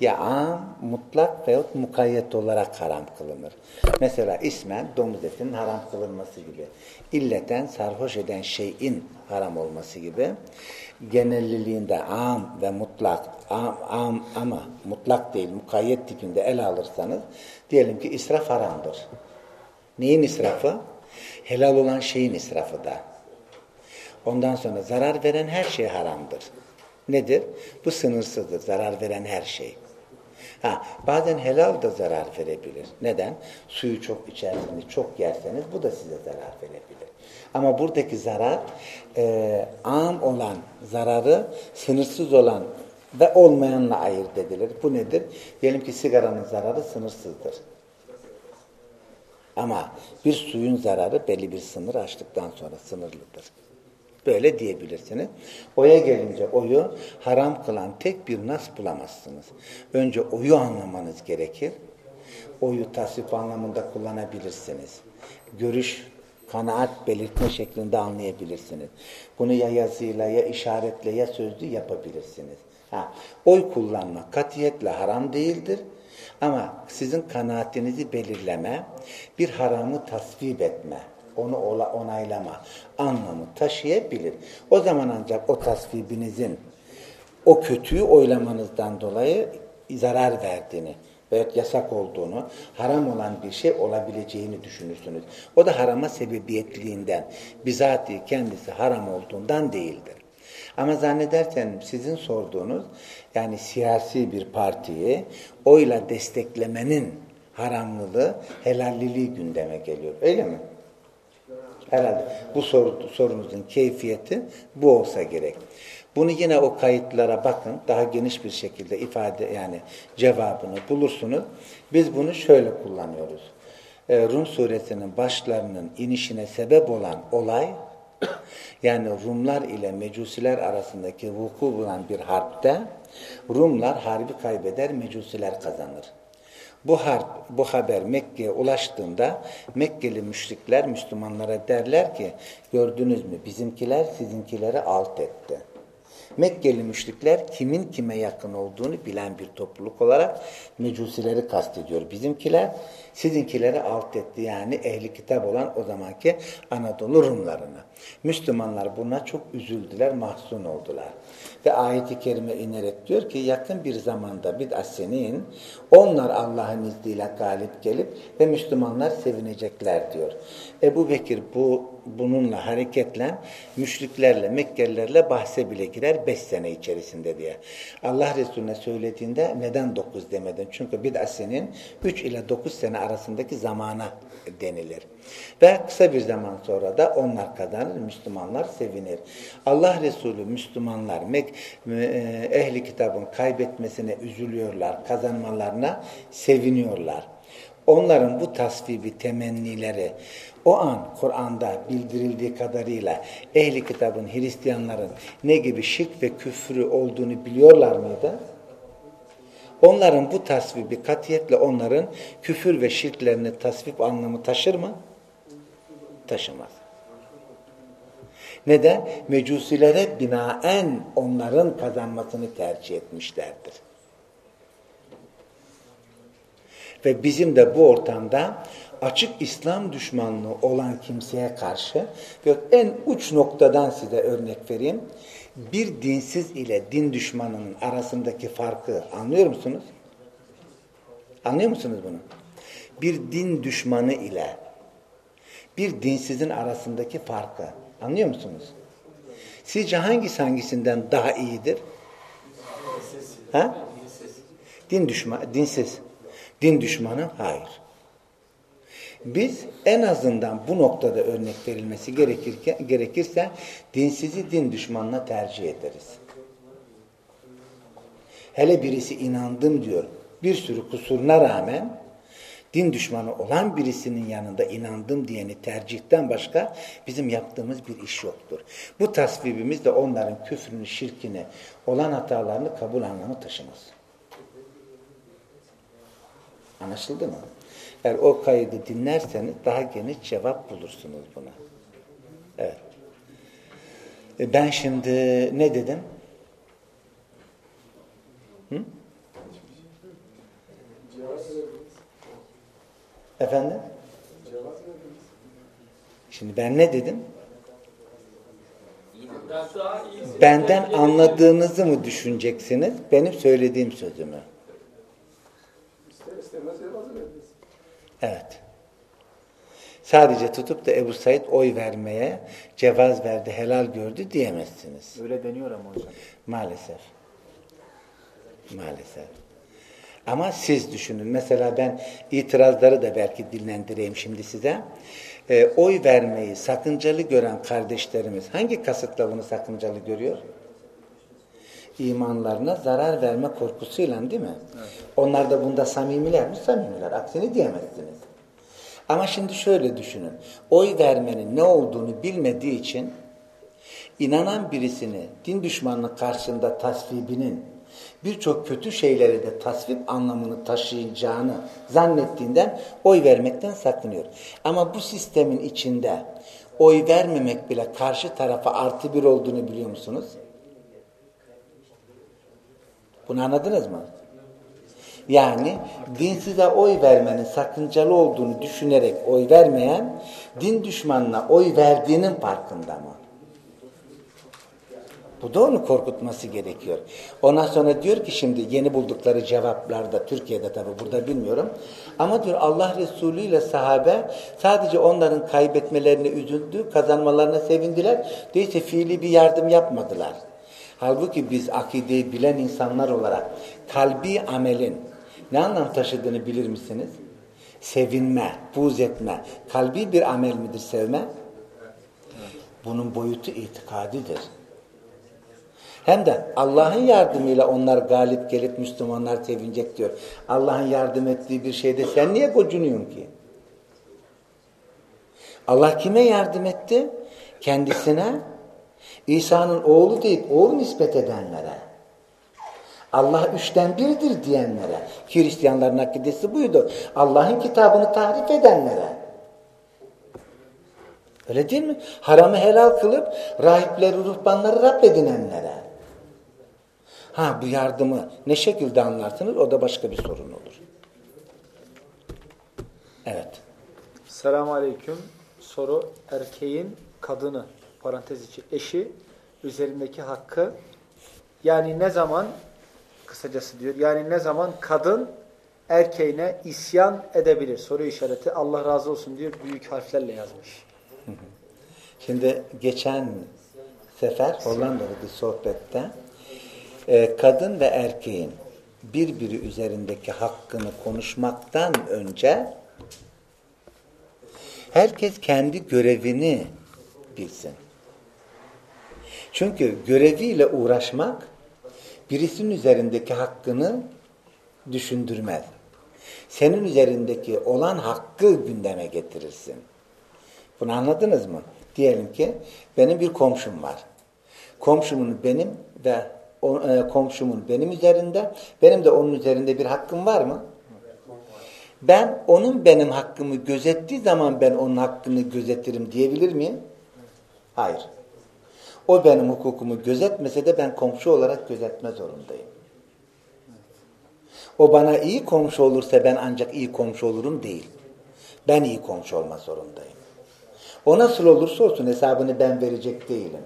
ya am, mutlak veyahut mukayyet olarak haram kılınır. Mesela ismen domuz etinin haram kılınması gibi. illeten sarhoş eden şeyin haram olması gibi. Genelliliğinde am ve mutlak am, am ama mutlak değil mukayyet tipinde ele alırsanız diyelim ki israf haramdır. Neyin israfı? Helal olan şeyin israfı da. Ondan sonra zarar veren her şey haramdır. Nedir? Bu sınırsızdır. Zarar veren her şey. Ha, bazen helal da zarar verebilir. Neden? Suyu çok içerseniz, çok yerseniz bu da size zarar verebilir. Ama buradaki zarar e, am olan zararı sınırsız olan ve olmayanla ayırt edilir. Bu nedir? Diyelim ki sigaranın zararı sınırsızdır. Ama bir suyun zararı belli bir sınır açtıktan sonra sınırlıdır. Böyle diyebilirsiniz. Oya gelince oyu haram kılan tek bir nas bulamazsınız. Önce oyu anlamanız gerekir. Oyu tasvip anlamında kullanabilirsiniz. Görüş kanaat belirtme şeklinde anlayabilirsiniz. Bunu ya yazıyla ya işaretle ya sözlü yapabilirsiniz. Ha, oy kullanmak katiyetle haram değildir. Ama sizin kanaatinizi belirleme, bir haramı tasvip etme, onu onaylama anlamı taşıyabilir. O zaman ancak o tasvibinizin o kötüyü oylamanızdan dolayı zarar verdiğini veyahut yasak olduğunu, haram olan bir şey olabileceğini düşünürsünüz. O da harama sebebiyetliğinden, bizatihi kendisi haram olduğundan değildir. Ama zannedersen sizin sorduğunuz yani siyasi bir partiyi oyla desteklemenin haramlılığı, helalliliği gündeme geliyor. Öyle mi? Herhalde bu soru, sorunuzun keyfiyeti bu olsa gerek. Bunu yine o kayıtlara bakın. Daha geniş bir şekilde ifade yani cevabını bulursunuz. Biz bunu şöyle kullanıyoruz. Ee, Rum suresinin başlarının inişine sebep olan olay yani Rumlar ile Mecusiler arasındaki vuku bulan bir harpte Rumlar harbi kaybeder, Mecusiler kazanır. Bu harp, bu haber Mekke'ye ulaştığında Mekkeli müşrikler Müslümanlara derler ki gördünüz mü bizimkiler sizinkileri alt etti. Mekkeli müşrikler kimin kime yakın olduğunu bilen bir topluluk olarak mecusileri kastediyor. Bizimkiler sizinkileri alt etti yani ehli kitap olan o zamanki Anadolu Rumlarını. Müslümanlar buna çok üzüldüler, mahzun oldular. Ve ayeti kerime inerek diyor ki yakın bir zamanda bid'assenin onlar Allah'ın izniyle galip gelip ve Müslümanlar sevinecekler diyor. Ebu Bekir bu bununla hareketle müşriklerle, Mekkelilerle bahse bile girer beş sene içerisinde diye. Allah Resulüne söylediğinde neden dokuz demedin? Çünkü bid'assenin üç ile dokuz sene arasındaki zamana denilir. Ve kısa bir zaman sonra da onlar kazanır, Müslümanlar sevinir. Allah Resulü Müslümanlar e, ehli kitabın kaybetmesine üzülüyorlar, kazanmalarına seviniyorlar. Onların bu tasvibi temennileri o an Kur'an'da bildirildiği kadarıyla ehli kitabın, Hristiyanların ne gibi şirk ve küfrü olduğunu biliyorlar mıydı? Onların bu tasvibi katiyetle onların küfür ve şirklerini tasvip anlamı taşır mı? Taşımaz. Neden? Mecusilere binaen onların kazanmasını tercih etmişlerdir. Ve bizim de bu ortamda açık İslam düşmanlığı olan kimseye karşı ve en uç noktadan size örnek vereyim. Bir dinsiz ile din düşmanının arasındaki farkı anlıyor musunuz? Anlıyor musunuz bunu? Bir din düşmanı ile bir dinsizin arasındaki farkı anlıyor musunuz? Sizce hangisi hangisinden daha iyidir? Ha? Din düşmanı, dinsiz. Din düşmanı? Hayır. Biz en azından bu noktada örnek verilmesi gerekirken, gerekirse dinsizi din düşmanına tercih ederiz. Hele birisi inandım diyor. Bir sürü kusuruna rağmen din düşmanı olan birisinin yanında inandım diyeni tercihten başka bizim yaptığımız bir iş yoktur. Bu tasvibimiz de onların küfrünü, şirkini, olan hatalarını kabul anlamı taşımaz. Anlaşıldı mı? Eğer o kaydı dinlerseniz daha geniş cevap bulursunuz buna. Evet. E, ben şimdi ne dedim? Hı? Efendim? Şimdi ben ne dedim? Benden anladığınızı mı düşüneceksiniz? Benim söylediğim sözümü. Evet. Sadece tutup da Ebu Said oy vermeye cevaz verdi, helal gördü diyemezsiniz. Öyle deniyor ama hocam. Maalesef. Maalesef. Ama siz düşünün. Mesela ben itirazları da belki dinlendireyim şimdi size. E, oy vermeyi sakıncalı gören kardeşlerimiz hangi kasıtla bunu sakıncalı görüyor? İmanlarına zarar verme korkusuyla değil mi? Evet. Onlar da bunda samimiler mi? Samimiler. Aksini diyemezsiniz. Ama şimdi şöyle düşünün. Oy vermenin ne olduğunu bilmediği için inanan birisini din düşmanlığı karşısında tasvibinin birçok kötü şeyleri de tasvip anlamını taşıyacağını zannettiğinden oy vermekten sakınıyor. Ama bu sistemin içinde oy vermemek bile karşı tarafa artı bir olduğunu biliyor musunuz? Bunu anladınız mı? Yani dinsize oy vermenin sakıncalı olduğunu düşünerek oy vermeyen din düşmanına oy verdiğinin farkında mı? Bu da onu korkutması gerekiyor. Ondan sonra diyor ki şimdi yeni buldukları cevaplarda Türkiye'de tabi burada bilmiyorum. Ama diyor Allah Resulü ile sahabe sadece onların kaybetmelerine üzüldü, kazanmalarına sevindiler. Değilse fiili bir yardım yapmadılar. Halbuki biz akideyi bilen insanlar olarak kalbi amelin ne anlam taşıdığını bilir misiniz? Sevinme, buz etme. Kalbi bir amel midir sevme? Bunun boyutu itikadidir. Hem de Allah'ın yardımıyla onlar galip gelip Müslümanlar sevinecek diyor. Allah'ın yardım ettiği bir şeyde sen niye gocunuyorsun ki? Allah kime yardım etti? Kendisine İsa'nın oğlu deyip oğul nispet edenlere. Allah üçten birdir diyenlere. Hristiyanların akidesi buydu. Allah'ın kitabını tahrif edenlere. Öyle değil mi? Haramı helal kılıp rahipleri, ruhbanları Rab edinenlere. Ha bu yardımı ne şekilde anlarsınız o da başka bir sorun olur. Evet. Selamun Aleyküm. Soru erkeğin kadını parantez içi eşi üzerindeki hakkı yani ne zaman kısacası diyor yani ne zaman kadın erkeğine isyan edebilir soru işareti Allah razı olsun diyor büyük harflerle yazmış. Şimdi geçen sefer Hollanda'da bir sohbette e, kadın ve erkeğin birbiri üzerindeki hakkını konuşmaktan önce herkes kendi görevini bilsin. Çünkü göreviyle uğraşmak birisinin üzerindeki hakkını düşündürmez. Senin üzerindeki olan hakkı gündeme getirirsin. Bunu anladınız mı? Diyelim ki benim bir komşum var. Komşumun benim ve e, komşumun benim üzerinde, benim de onun üzerinde bir hakkım var mı? Ben onun benim hakkımı gözettiği zaman ben onun hakkını gözetirim diyebilir miyim? Hayır. O benim hukukumu gözetmese de ben komşu olarak gözetme zorundayım. O bana iyi komşu olursa ben ancak iyi komşu olurum değil. Ben iyi komşu olma zorundayım. O nasıl olursa olsun hesabını ben verecek değilim.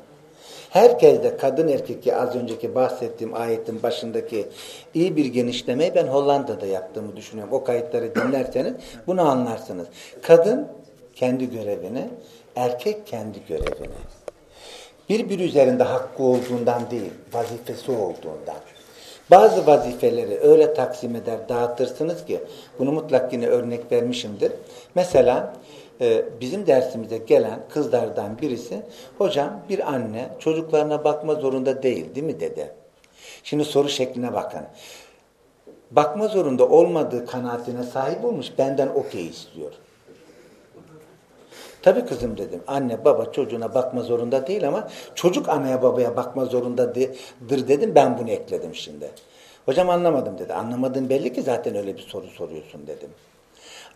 Herkes de kadın erkek az önceki bahsettiğim ayetin başındaki iyi bir genişlemeyi ben Hollanda'da yaptığımı düşünüyorum. O kayıtları dinlerseniz bunu anlarsınız. Kadın kendi görevini, erkek kendi görevini. Birbiri üzerinde hakkı olduğundan değil, vazifesi olduğundan. Bazı vazifeleri öyle taksim eder, dağıtırsınız ki, bunu mutlak yine örnek vermişimdir. Mesela e, bizim dersimize gelen kızlardan birisi, hocam bir anne çocuklarına bakma zorunda değil değil mi dedi. Şimdi soru şekline bakın. Bakma zorunda olmadığı kanaatine sahip olmuş, benden okey istiyor. Tabii kızım dedim. Anne baba çocuğuna bakma zorunda değil ama çocuk anaya babaya bakma zorundadır dedim. Ben bunu ekledim şimdi. Hocam anlamadım dedi. Anlamadın belli ki zaten öyle bir soru soruyorsun dedim.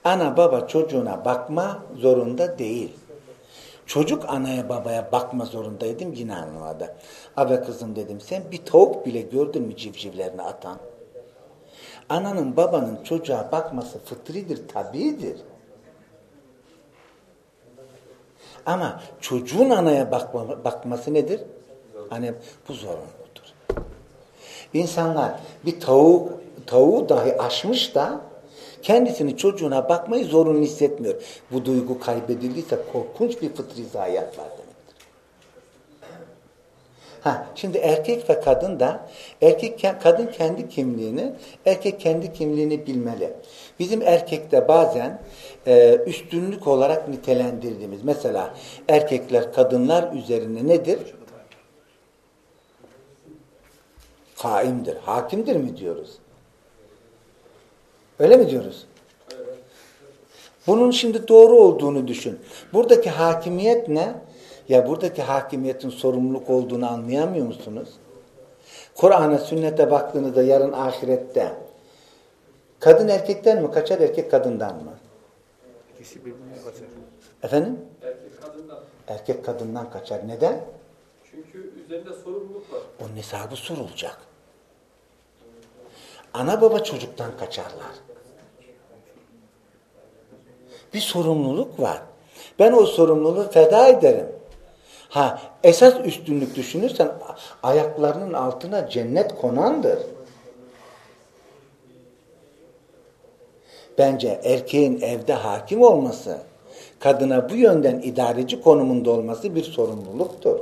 Ana baba çocuğuna bakma zorunda değil. Çocuk anaya babaya bakma zorundaydım yine anlamadı. Abi kızım dedim sen bir tavuk bile gördün mü civcivlerini atan? Ananın babanın çocuğa bakması fıtridir, tabidir. Ama çocuğun anaya bakma, bakması nedir? Hani bu zorunludur. İnsanlar bir tavuk tavuğu dahi aşmış da kendisini çocuğuna bakmayı zorunlu hissetmiyor. Bu duygu kaybedildiyse korkunç bir fıtri zayiat var demektir. Ha, şimdi erkek ve kadın da erkek kadın kendi kimliğini, erkek kendi kimliğini bilmeli. Bizim erkekte bazen e, üstünlük olarak nitelendirdiğimiz mesela erkekler kadınlar üzerine nedir? Kaimdir, hakimdir mi diyoruz? Öyle mi diyoruz? Bunun şimdi doğru olduğunu düşün. Buradaki hakimiyet ne? Ya buradaki hakimiyetin sorumluluk olduğunu anlayamıyor musunuz? Kur'an'a, sünnete baktığınızda yarın ahirette kadın erkekten mi kaçar, erkek kadından mı? İkisi birbirine kaçar. Efendim? Erkek kadından. Erkek kadından kaçar. Neden? Çünkü üzerinde sorumluluk var. Onun hesabı sorulacak. Ana baba çocuktan kaçarlar. Bir sorumluluk var. Ben o sorumluluğu feda ederim. Ha, esas üstünlük düşünürsen ayaklarının altına cennet konandır. Bence erkeğin evde hakim olması, kadına bu yönden idareci konumunda olması bir sorumluluktur.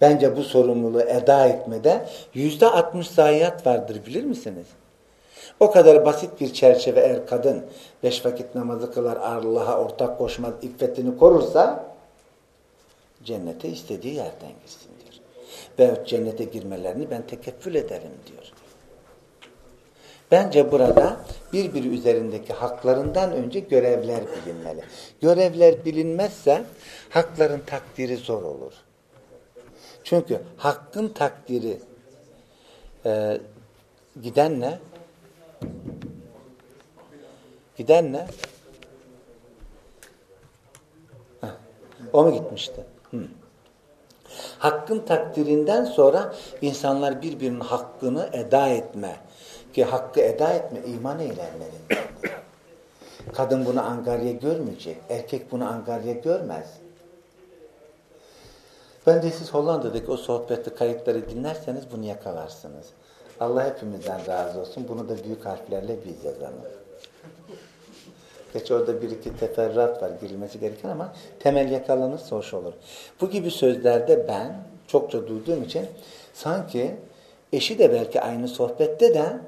Bence bu sorumluluğu eda etmede yüzde altmış zayiat vardır bilir misiniz? O kadar basit bir çerçeve eğer kadın beş vakit namazı kılar, Allah'a ortak koşmaz, iffetini korursa cennete istediği yerden gitsin diyor. Veyahut cennete girmelerini ben tekeffül ederim diyor. Bence burada birbiri üzerindeki haklarından önce görevler bilinmeli. Görevler bilinmezse hakların takdiri zor olur. Çünkü hakkın takdiri e, giden ne? Giden ne? Heh, o mu gitmişti? Hı. Hakkın takdirinden sonra insanlar birbirinin hakkını eda etme. Ki hakkı eda etme iman eylemlerindendir. Kadın bunu angarya görmeyecek. Erkek bunu angarya görmez. Ben de siz Hollanda'daki o sohbeti kayıtları dinlerseniz bunu yakalarsınız. Allah hepimizden razı olsun. Bunu da büyük harflerle biz yazalım. Geç orada bir iki teferruat var girilmesi gereken ama temel yakalanırsa hoş olur. Bu gibi sözlerde ben çokça duyduğum için sanki eşi de belki aynı sohbette de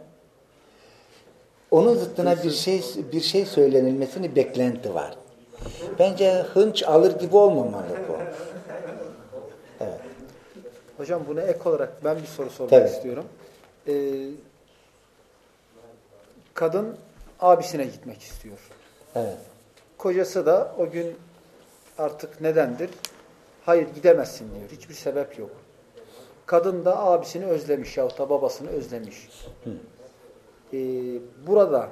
onun zıttına bir şey bir şey söylenilmesini beklenti var. Bence hınç alır gibi olmamalı bu. Evet. Hocam buna ek olarak ben bir soru sormak Tabii. istiyorum. Ee, kadın abisine gitmek istiyor. Evet. Kocası da o gün artık nedendir? Hayır gidemezsin diyor. Hiçbir sebep yok. Kadın da abisini özlemiş yahut da babasını özlemiş. Ee, burada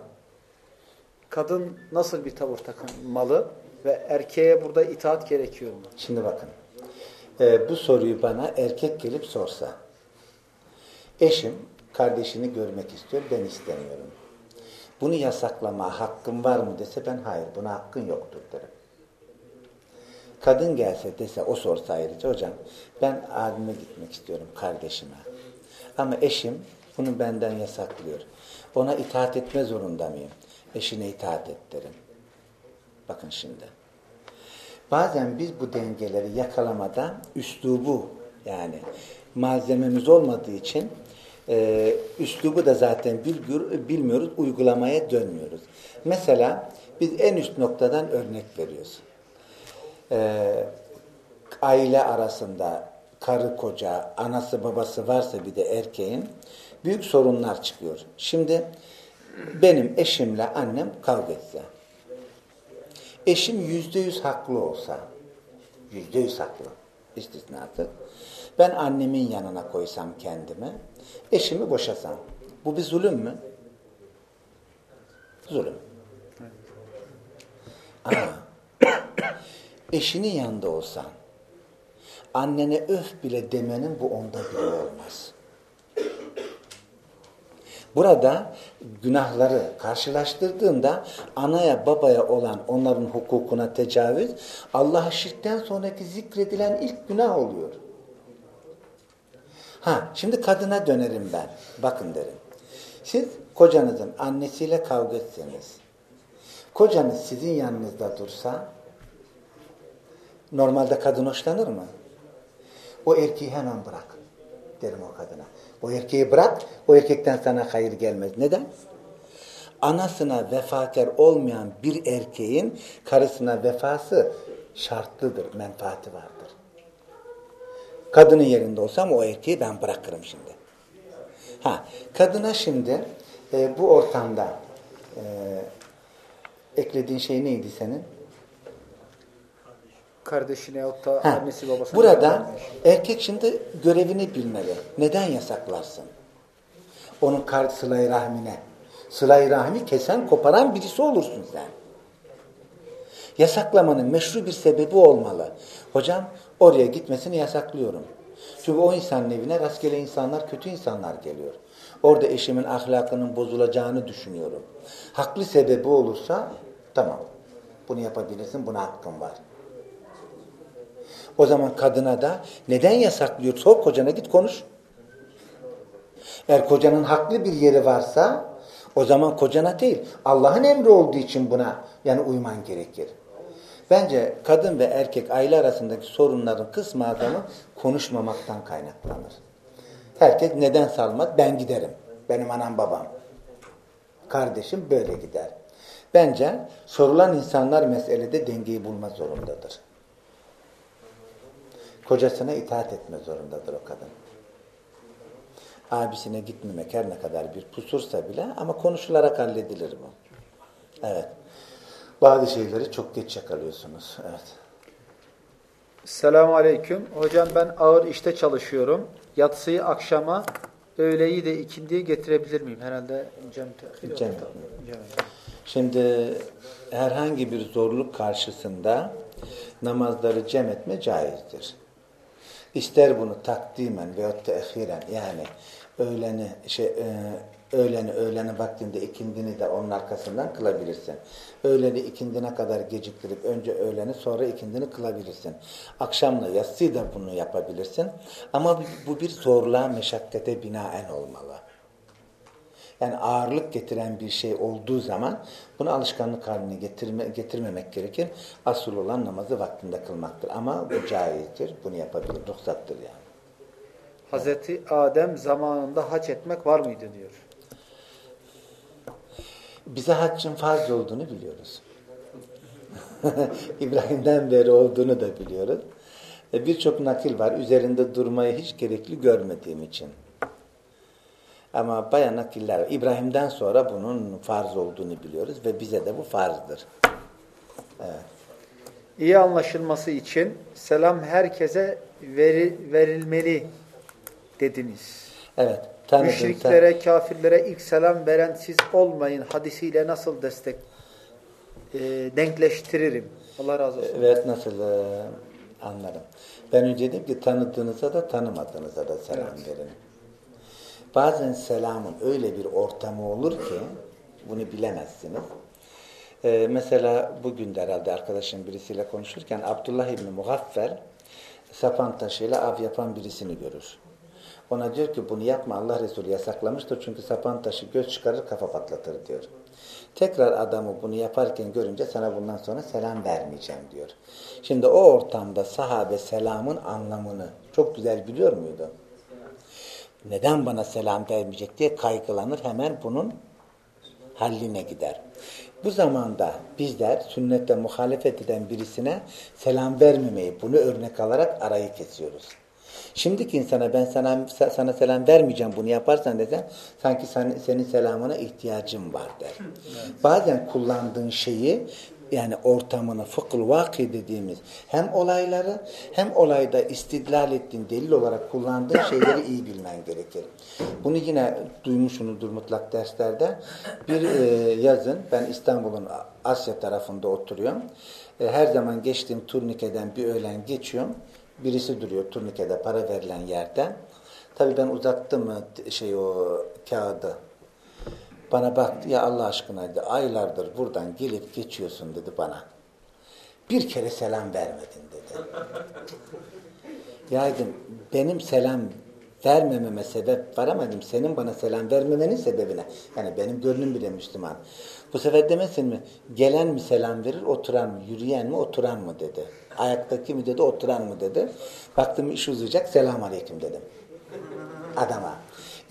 kadın nasıl bir tavır takınmalı ve erkeğe burada itaat gerekiyor mu? Şimdi bakın. Ee, bu soruyu bana erkek gelip sorsa. Eşim kardeşini görmek istiyor, ben istemiyorum. Bunu yasaklama hakkım var mı dese ben hayır buna hakkın yoktur derim. Kadın gelse dese o sorsa ayrıca hocam ben abime gitmek istiyorum kardeşime. Ama eşim bunu benden yasaklıyor. Ona itaat etme zorunda mıyım? Eşine itaat et derim. Bakın şimdi. Bazen biz bu dengeleri yakalamada üslubu yani malzememiz olmadığı için e, üslubu da zaten bilgür, bilmiyoruz, uygulamaya dönmüyoruz. Mesela biz en üst noktadan örnek veriyoruz. E, aile arasında karı koca, anası babası varsa bir de erkeğin büyük sorunlar çıkıyor. Şimdi benim eşimle annem kavga etse, eşim yüzde yüz haklı olsa, yüzde yüz haklı, istisnatı, ben annemin yanına koysam kendimi, eşimi boşasam, bu bir zulüm mü? Zulüm. Ama eşinin yanında olsan, annene öf bile demenin bu onda bile olmaz. Burada günahları karşılaştırdığında anaya babaya olan onların hukukuna tecavüz Allah'a şirkten sonraki zikredilen ilk günah oluyor. Ha, şimdi kadına dönerim ben. Bakın derim. Siz kocanızın annesiyle kavga etseniz, kocanız sizin yanınızda dursa, normalde kadın hoşlanır mı? O erkeği hemen bırak derim o kadına. O erkeği bırak, o erkekten sana hayır gelmez. Neden? Anasına vefakar olmayan bir erkeğin karısına vefası şartlıdır, menfaati vardır. Kadının yerinde olsam o erkeği ben bırakırım şimdi. Ha, kadına şimdi e, bu ortamda e, eklediğin şey neydi senin? Kardeşine yahut da Ha, annesi babasına Burada erkek şimdi görevini bilmeli. Neden yasaklarsın? Onun kar sıla-i rahmine. Sıla-i rahmi kesen, koparan birisi olursun sen. Yasaklamanın meşru bir sebebi olmalı. Hocam oraya gitmesini yasaklıyorum. Çünkü o insanın evine rastgele insanlar, kötü insanlar geliyor. Orada eşimin ahlakının bozulacağını düşünüyorum. Haklı sebebi olursa tamam. Bunu yapabilirsin, buna hakkın var. O zaman kadına da neden yasaklıyor? Sor kocana git konuş. Eğer kocanın haklı bir yeri varsa o zaman kocana değil. Allah'ın emri olduğu için buna yani uyman gerekir. Bence kadın ve erkek aile arasındaki sorunların kısmı adamı konuşmamaktan kaynaklanır. Herkes neden salmaz? Ben giderim. Benim anam babam. Kardeşim böyle gider. Bence sorulan insanlar meselede dengeyi bulma zorundadır. Kocasına itaat etme zorundadır o kadın. Abisine gitmemek her ne kadar bir pusursa bile ama konuşularak halledilir bu. Evet. Bazı şeyleri çok geç yakalıyorsunuz. Evet. Selamun Aleyküm. Hocam ben ağır işte çalışıyorum. Yatsıyı akşama, öğleyi de ikindiye getirebilir miyim? Herhalde cem. Cem. Cem. Şimdi herhangi bir zorluk karşısında namazları cem etme caizdir. İster bunu takdimen veyahut tehiren yani öğleni şey e, öğleni öğleni vaktinde ikindini de onun arkasından kılabilirsin. Öğleni ikindine kadar geciktirip önce öğleni sonra ikindini kılabilirsin. Akşamla yatsı da bunu yapabilirsin. Ama bu bir zorluğa meşakkate binaen olmalı. Yani ağırlık getiren bir şey olduğu zaman bunu alışkanlık haline getirme, getirmemek gerekir. Asıl olan namazı vaktinde kılmaktır. Ama bu caizdir. Bunu yapabilir. Ruhsattır yani. Hazreti Adem zamanında hac etmek var mıydı diyor. Bize haccın farz olduğunu biliyoruz. İbrahim'den beri olduğunu da biliyoruz. E, Birçok nakil var. Üzerinde durmayı hiç gerekli görmediğim için. Ama bayağı nakiller. İbrahim'den sonra bunun farz olduğunu biliyoruz ve bize de bu farzdır. İyi anlaşılması için selam herkese veri, verilmeli dediniz. Evet. sen. Müşriklere, kafirlere ilk selam veren siz olmayın hadisiyle nasıl destek e, denkleştiririm. Allah razı olsun. Evet nasıl e, anlarım. Ben önce dedim ki tanıdığınıza da tanımadığınıza da selam verin. Bazen selamın öyle bir ortamı olur ki bunu bilemezsiniz. E, mesela bugün de herhalde arkadaşım birisiyle konuşurken Abdullah İbni Mugaffel sapan taşıyla av yapan birisini görür. Ona diyor ki bunu yapma Allah Resulü yasaklamıştır çünkü sapan taşı göz çıkarır kafa patlatır diyor. Tekrar adamı bunu yaparken görünce sana bundan sonra selam vermeyeceğim diyor. Şimdi o ortamda sahabe selamın anlamını çok güzel biliyor muydu? Neden bana selam vermeyecek diye kaygılanır hemen bunun halline gider. Bu zamanda bizler sünnette muhalefet eden birisine selam vermemeyi bunu örnek alarak arayı kesiyoruz. Şimdiki insana ben sana sana selam vermeyeceğim bunu yaparsan desen sanki sen, senin selamına ihtiyacım var der. Bazen kullandığın şeyi yani ortamını fıkıl vaki dediğimiz hem olayları hem olayda istidlal ettiğin delil olarak kullandığın şeyleri iyi bilmen gerekir. Bunu yine duymuşsunuzdur mutlak derslerde. Bir e, yazın ben İstanbul'un Asya tarafında oturuyorum. E, her zaman geçtiğim turnikeden bir öğlen geçiyorum. Birisi duruyor turnikede para verilen yerden. Tabii ben uzattım şey o kağıdı. Bana baktı ya Allah aşkına dedi aylardır buradan gelip geçiyorsun dedi bana. Bir kere selam vermedin dedi. Ya dedim benim selam vermememe sebep var ama dedim, senin bana selam vermemenin sebebine. Yani benim gönlüm bile Müslüman. Bu sefer demesin mi? Gelen mi selam verir, oturan mı? Yürüyen mi, oturan mı dedi. Ayaktaki mi dedi, oturan mı dedi. Baktım iş uzayacak, selam aleyküm dedim. Adama.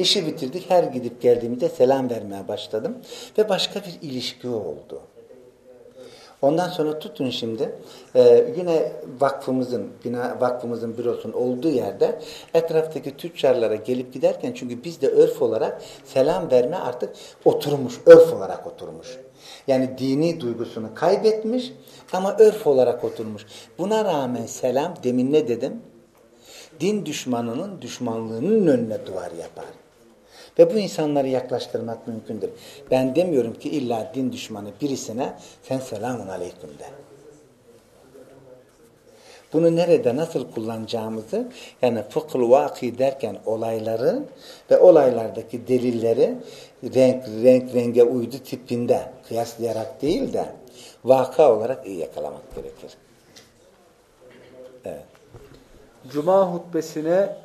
İşi bitirdik, her gidip geldiğimde selam vermeye başladım. Ve başka bir ilişki oldu. Ondan sonra tutun şimdi e, yine vakfımızın bina vakfımızın bürosunun olduğu yerde etraftaki tüccarlara gelip giderken çünkü bizde örf olarak selam verme artık oturmuş, örf olarak oturmuş. Yani dini duygusunu kaybetmiş ama örf olarak oturmuş. Buna rağmen selam demin ne dedim? Din düşmanının düşmanlığının önüne duvar yapar. Ve bu insanları yaklaştırmak mümkündür. Ben demiyorum ki illa din düşmanı birisine sen selamun aleyküm de. Bunu nerede nasıl kullanacağımızı yani fıkıl vaki derken olayları ve olaylardaki delilleri renk renk renge uydu tipinde kıyaslayarak değil de vaka olarak iyi yakalamak gerekir. Evet. Cuma hutbesine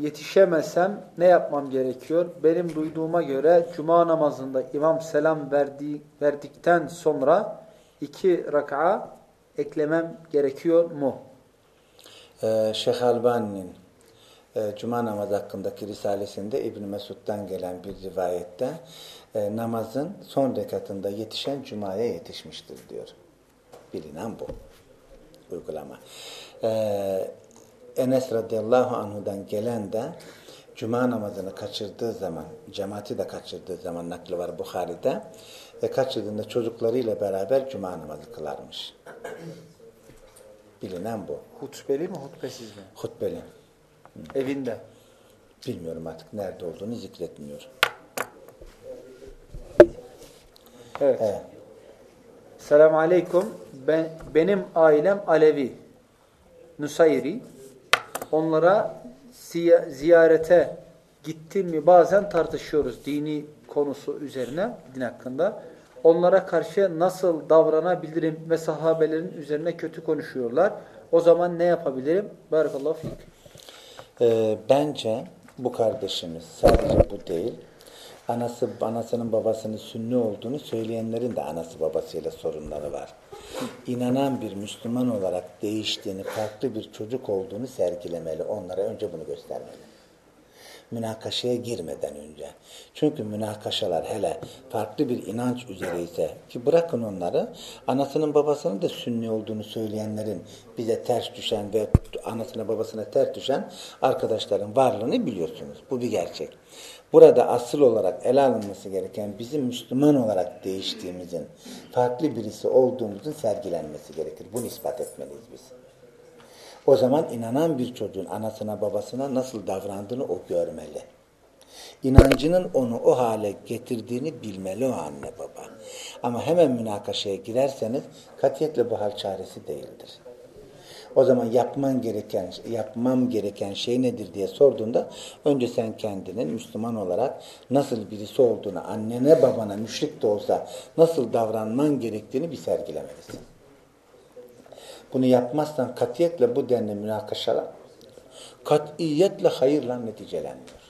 yetişemesem ne yapmam gerekiyor? Benim duyduğuma göre cuma namazında imam selam verdi, verdikten sonra iki raka eklemem gerekiyor mu? Ee, Şeyh Albani'nin e, Cuma namazı hakkındaki risalesinde İbn Mesud'dan gelen bir rivayette e, namazın son rekatında yetişen Cuma'ya yetişmiştir diyor. Bilinen bu uygulama. Ee, Enes radıyallahu anhudan gelen de Cuma namazını kaçırdığı zaman, cemaati de kaçırdığı zaman nakli var Bukhari'de ve kaçırdığında çocuklarıyla beraber Cuma namazı kılarmış. Bilinen bu. Hutbeli mi hutbesiz mi? Hutbeli. Evinde. Bilmiyorum artık nerede olduğunu zikretmiyor. Evet. Evet. Selamun Aleyküm. Ben, benim ailem Alevi. Nusayri. Onlara ziy ziyarete gittim mi bazen tartışıyoruz dini konusu üzerine, din hakkında. Onlara karşı nasıl davranabilirim ve sahabelerin üzerine kötü konuşuyorlar. O zaman ne yapabilirim? Barakallahu fik. Ee, bence bu kardeşimiz sadece bu değil. Anası, anasının babasının sünni olduğunu söyleyenlerin de anası babasıyla sorunları var. İnanan bir Müslüman olarak değiştiğini, farklı bir çocuk olduğunu sergilemeli. Onlara önce bunu göstermeli. Münakaşaya girmeden önce. Çünkü münakaşalar hele farklı bir inanç üzere ise ki bırakın onları anasının babasının da sünni olduğunu söyleyenlerin bize ters düşen ve anasına babasına ters düşen arkadaşların varlığını biliyorsunuz. Bu bir gerçek. Burada asıl olarak ele alınması gereken bizim Müslüman olarak değiştiğimizin, farklı birisi olduğumuzun sergilenmesi gerekir. Bunu ispat etmeliyiz biz. O zaman inanan bir çocuğun anasına babasına nasıl davrandığını o görmeli. İnancının onu o hale getirdiğini bilmeli o anne baba. Ama hemen münakaşaya girerseniz katiyetle bu hal çaresi değildir. O zaman yapman gereken, yapmam gereken şey nedir diye sorduğunda önce sen kendinin Müslüman olarak nasıl birisi olduğunu, annene babana müşrik de olsa nasıl davranman gerektiğini bir sergilemelisin. Bunu yapmazsan katiyetle bu denli münakaşalar katiyetle hayırla neticelenmiyor.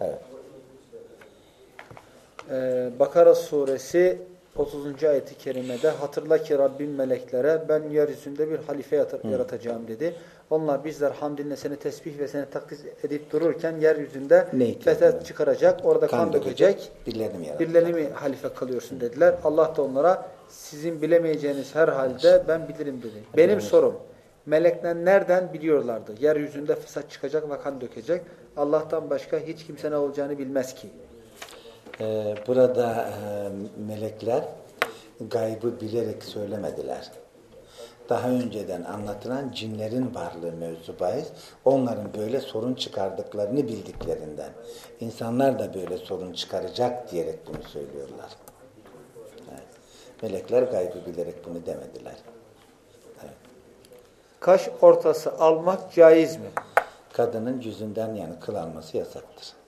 Evet. Ee, Bakara suresi 30. ayeti kerimede hatırla ki Rabbim meleklere ben yeryüzünde bir halife yaratacağım dedi. Onlar bizler hamdinle seni tesbih ve seni takdis edip dururken yeryüzünde fesat çıkaracak, orada kan, kan dökecek, birilerini mi, birilerini mi halife kılıyorsun dediler. Allah da onlara sizin bilemeyeceğiniz her halde ben bilirim dedi. Benim sorum, melekler nereden biliyorlardı? Yeryüzünde fesat çıkacak ve kan dökecek. Allah'tan başka hiç kimse ne olacağını bilmez ki. Ee, burada e, melekler gaybı bilerek söylemediler. Daha önceden anlatılan cinlerin varlığı mevzu bahis, onların böyle sorun çıkardıklarını bildiklerinden. insanlar da böyle sorun çıkaracak diyerek bunu söylüyorlar. Evet. Melekler gaybı bilerek bunu demediler. Evet. Kaş ortası almak caiz mi? Kadının yüzünden yani kıl alması yasaktır.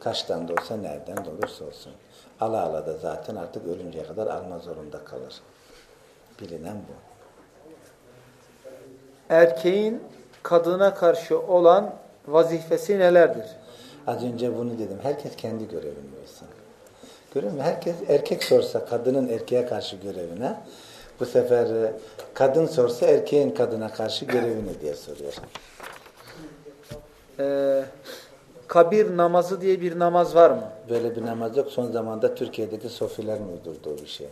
Kaçtan da olsa nereden de olursa olsun. Ala ala da zaten artık ölünceye kadar alma zorunda kalır. Bilinen bu. Erkeğin kadına karşı olan vazifesi nelerdir? Az önce bunu dedim. Herkes kendi görevini bilsin. Görüyor musun? Herkes erkek sorsa kadının erkeğe karşı görevine bu sefer e, kadın sorsa erkeğin kadına karşı görevini diye soruyor. Ee, kabir namazı diye bir namaz var mı? Böyle bir namaz yok. Son zamanda Türkiye'deki sofilerin uydurduğu bir şey.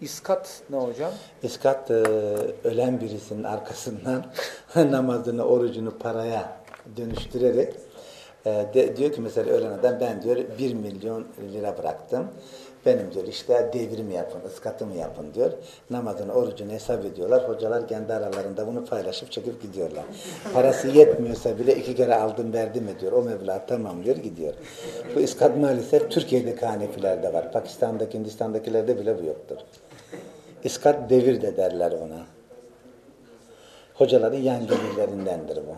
İskat ne hocam? İskat e, ölen birisinin arkasından namazını, orucunu paraya dönüştürerek e, de, diyor ki mesela ölen adam ben diyor 1 milyon lira bıraktım. Benim diyor işte devrimi yapın, ıskatımı yapın diyor. Namazını, orucunu hesap ediyorlar. Hocalar kendi aralarında bunu paylaşıp çekip gidiyorlar. Parası yetmiyorsa bile iki kere aldım verdim ediyor. O meblağ tamam diyor gidiyor. Bu iskat maalesef Türkiye'deki hanefilerde var. Pakistan'daki, Hindistan'dakilerde bile bu yoktur. İskat devir de derler ona. Hocaların yan gelirlerindendir bu.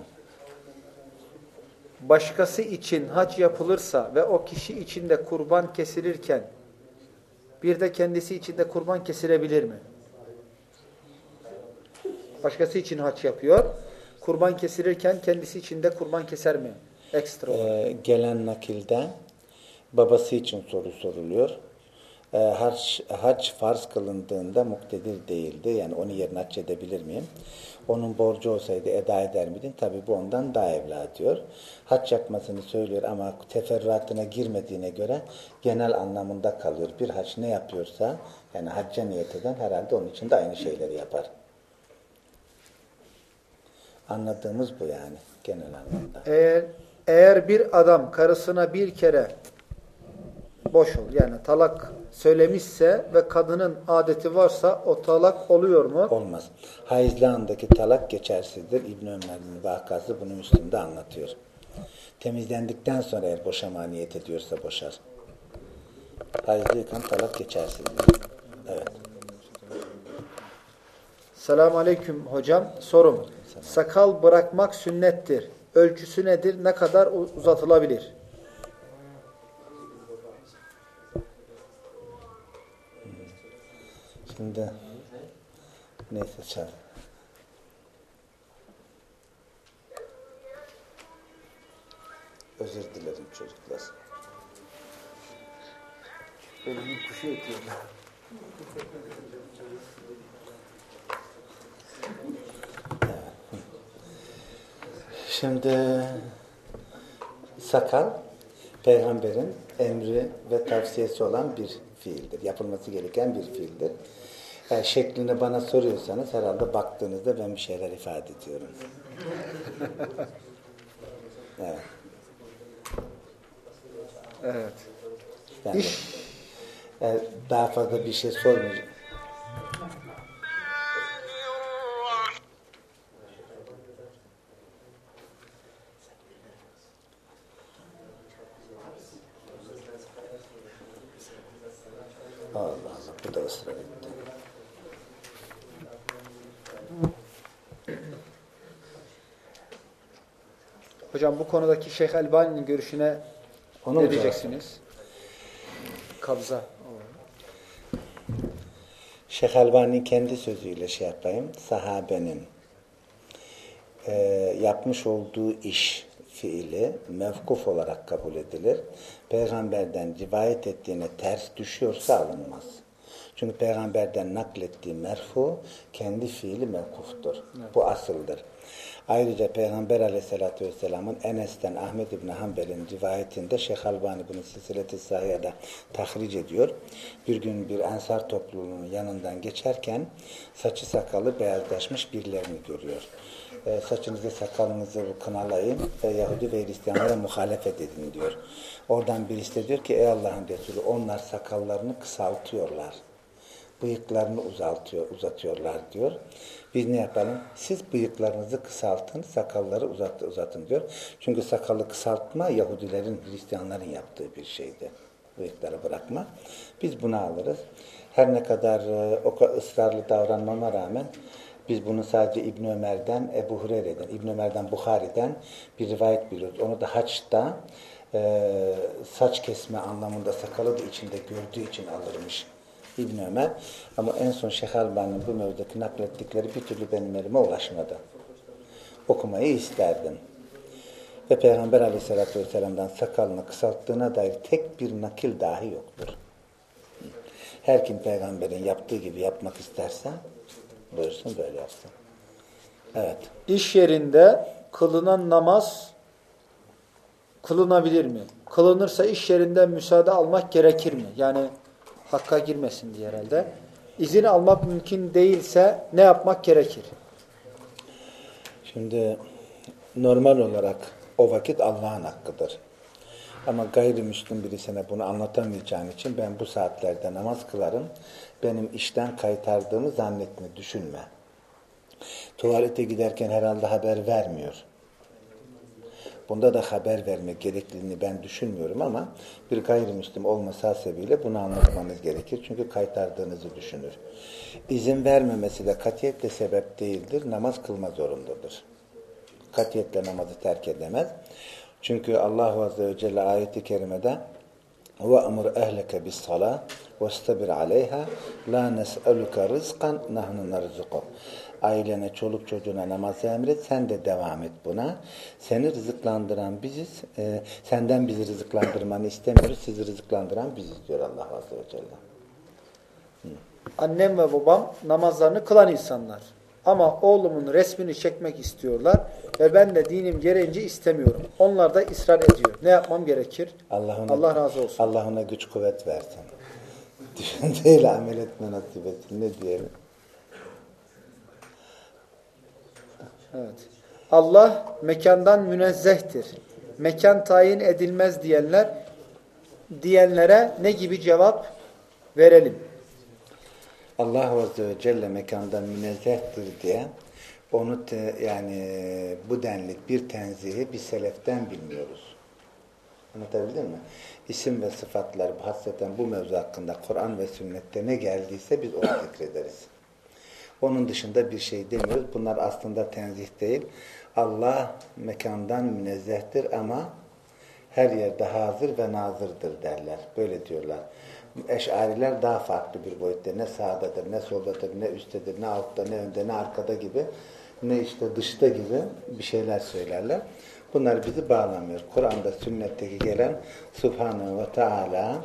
Başkası için hac yapılırsa ve o kişi için de kurban kesilirken bir de kendisi için de kurban kesilebilir mi? Başkası için hac yapıyor. Kurban kesilirken kendisi için de kurban keser mi? Ekstra olarak. Ee, gelen nakilde babası için soru soruluyor. Ee, hac, hac farz kılındığında muktedir değildi. Yani onu yerine hac edebilir miyim? Onun borcu olsaydı eda eder miydin? Tabi bu ondan daha evla diyor. Hac yapmasını söylüyor ama teferruatına girmediğine göre genel anlamında kalıyor. Bir hac ne yapıyorsa yani hacca niyet eden herhalde onun için de aynı şeyleri yapar. Anladığımız bu yani genel anlamda. Eğer, eğer bir adam karısına bir kere boş ol yani talak söylemişse ve kadının adeti varsa o talak oluyor mu? Olmaz. Hayızlı andaki talak geçersizdir. İbn Ömer'in vakası bunu Müslüm'de anlatıyor. Temizlendikten sonra eğer boşama niyet ediyorsa boşar. Hayızlıyken talak geçersizdir. Evet. Selamun Aleyküm hocam. Sorum. Sakal bırakmak sünnettir. Ölçüsü nedir? Ne kadar uzatılabilir? Şimdi neyse çal. Özür dilerim çocuklar. Benim kuşu etiyorlar. Şimdi sakal peygamberin emri ve tavsiyesi olan bir fiildir. Yapılması gereken bir fiildir. Yani şeklini bana soruyorsanız herhalde baktığınızda ben bir şeyler ifade ediyorum. evet. Evet. Yani, e, daha fazla bir şey sormayacağım. Allah Allah bu da ısrar etti. Hocam bu konudaki Şeyh Elbani'nin görüşüne Onu ne diyeceksiniz? Kabza. Şeyh Albani kendi sözüyle şey yapayım. Sahabenin e, yapmış olduğu iş, fiili mevkuf olarak kabul edilir. Peygamberden rivayet ettiğine ters düşüyorsa alınmaz. Çünkü peygamberden naklettiği merfu kendi fiili mevkuftur. Bu asıldır. Ayrıca Peygamber aleyhissalatü vesselamın Enes'ten Ahmet İbni Hanbel'in rivayetinde Şeyh Albani bunu silsileti sahiyede tahric ediyor. Bir gün bir ensar topluluğunun yanından geçerken saçı sakalı beyazlaşmış birilerini görüyor. E, saçınızı sakalınızı kınalayın ve Yahudi ve Hristiyanlara muhalefet edin diyor. Oradan birisi de diyor ki ey Allah'ın Resulü onlar sakallarını kısaltıyorlar bıyıklarını uzatıyor, uzatıyorlar diyor. Biz ne yapalım? Siz bıyıklarınızı kısaltın, sakalları uzat, uzatın diyor. Çünkü sakalı kısaltma Yahudilerin, Hristiyanların yaptığı bir şeydi. Bıyıkları bırakma. Biz bunu alırız. Her ne kadar e, o kadar ısrarlı davranmama rağmen biz bunu sadece İbn Ömer'den, Ebu Hureyre'den, İbn Ömer'den, Bukhari'den bir rivayet biliyoruz. Onu da haçta e, saç kesme anlamında sakalı da içinde gördüğü için alırmış. İbn Ömer ama en son Şeyh Albani'nin bu mevzudaki naklettikleri bir türlü benim elime ulaşmadı. Okumayı isterdim. Ve Peygamber aleyhissalatü vesselam'dan sakalını kısalttığına dair tek bir nakil dahi yoktur. Her kim peygamberin yaptığı gibi yapmak isterse buyursun böyle yapsın. Evet. İş yerinde kılınan namaz kılınabilir mi? Kılınırsa iş yerinden müsaade almak gerekir mi? Yani hakka girmesin diye herhalde. İzin almak mümkün değilse ne yapmak gerekir? Şimdi normal olarak o vakit Allah'ın hakkıdır. Ama gayrimüslim birisine bunu anlatamayacağın için ben bu saatlerde namaz kılarım. Benim işten kaytardığımı zannetme, düşünme. Tuvalete giderken herhalde haber vermiyor. Bunda da haber verme gerekliliğini ben düşünmüyorum ama bir gayrimüslim olması hasebiyle bunu anlatmanız gerekir. Çünkü kaytardığınızı düşünür. İzin vermemesi de katiyetle sebep değildir. Namaz kılma zorundadır. Katiyetle namazı terk edemez. Çünkü Allah Azze ve Celle ayeti kerimede وَأْمُرْ اَهْلَكَ بِالصَّلَاةِ وَاسْتَبِرْ عَلَيْهَا لَا نَسْأَلُكَ رِزْقًا نَحْنُ نَرْزُقُ Ailene, çoluk çocuğuna namaz emret, sen de devam et buna. Seni rızıklandıran biziz, e, senden bizi rızıklandırmanı istemiyoruz, sizi rızıklandıran biziz diyor Allah Azze ve Celle. Annem ve babam namazlarını kılan insanlar. Ama oğlumun resmini çekmek istiyorlar ve ben de dinim gereğince istemiyorum. Onlar da ısrar ediyor. Ne yapmam gerekir? Allah, ona, Allah razı olsun. Allah ona güç kuvvet versin. Düşünceyle amel etme nasip etsin. Ne diyelim? Evet. Allah mekandan münezzehtir. Mekan tayin edilmez diyenler diyenlere ne gibi cevap verelim? Allah Azze ve Celle mekandan münezzehtir diye onu te, yani bu denlik bir tenzihi bir seleften bilmiyoruz. Anlatabildim mi? İsim ve sıfatlar hasreten bu mevzu hakkında Kur'an ve sünnette ne geldiyse biz onu zikrederiz. Onun dışında bir şey demiyoruz. Bunlar aslında tenzih değil. Allah mekandan münezzehtir ama her yerde hazır ve nazırdır derler. Böyle diyorlar. Eşariler daha farklı bir boyutta. Ne sağdadır, ne soldadır, ne üsttedir, ne altta, ne önde, ne arkada gibi, ne işte dışta gibi bir şeyler söylerler. Bunlar bizi bağlamıyor. Kur'an'da, sünnetteki gelen Subhanahu ve Teala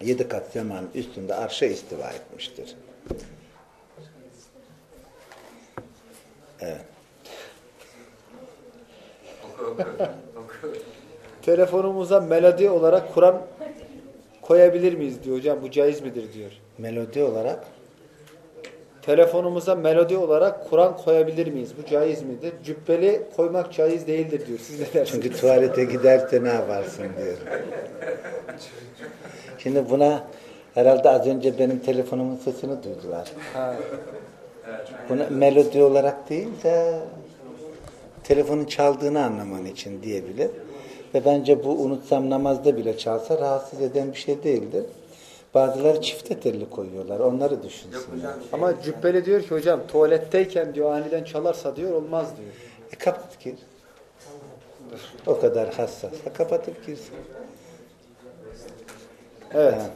yedi kat zamanın üstünde arşa istiva etmiştir. Evet. Telefonumuza melodi olarak Kur'an koyabilir miyiz diyor hocam. Bu caiz midir diyor. Melodi olarak Telefonumuza melodi olarak Kur'an koyabilir miyiz? Bu caiz midir? Cübbeli koymak caiz değildir diyor. Siz ne dersiniz? Çünkü tuvalete giderse ne yaparsın diyor. Şimdi buna herhalde az önce benim telefonumun sesini duydular. Ha. Buna melodi olarak değil de telefonun çaldığını anlaman için diyebilir. Ve bence bu unutsam namazda bile çalsa rahatsız eden bir şey değildir. Bazıları çifte telli koyuyorlar. Onları düşünsünler. Ama cübbeli diyor ki hocam tuvaletteyken diyor aniden çalarsa diyor olmaz diyor. E kapat gir. O kadar hassas. Ha, kapatıp girsin. Evet. Ha,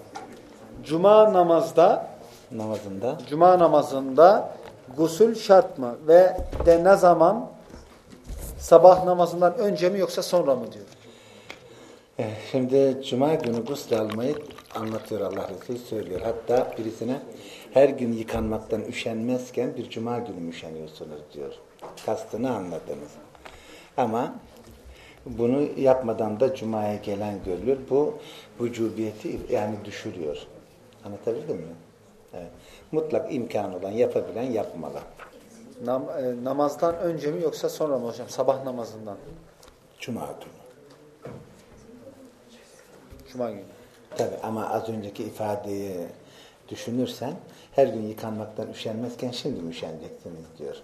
Cuma namazda namazında. Cuma namazında gusül şart mı? Ve de ne zaman? Sabah namazından önce mi yoksa sonra mı diyor. Eh, Şimdi Cuma günü gusül almayı anlatıyor Allah Resulü söylüyor. Hatta birisine her gün yıkanmaktan üşenmezken bir Cuma günü üşeniyorsunuz diyor. Kastını anladınız. Ama bunu yapmadan da Cuma'ya gelen görülür. Bu vücubiyeti yani düşürüyor. Anlatabildim mi? Evet. Mutlak imkanı olan, yapabilen yapmalı. Nam, e, namazdan önce mi yoksa sonra mı hocam? Sabah namazından. Cuma günü. Cuma günü. Tabi ama az önceki ifadeyi düşünürsen her gün yıkanmaktan üşenmezken şimdi mi üşeneceksiniz diyor.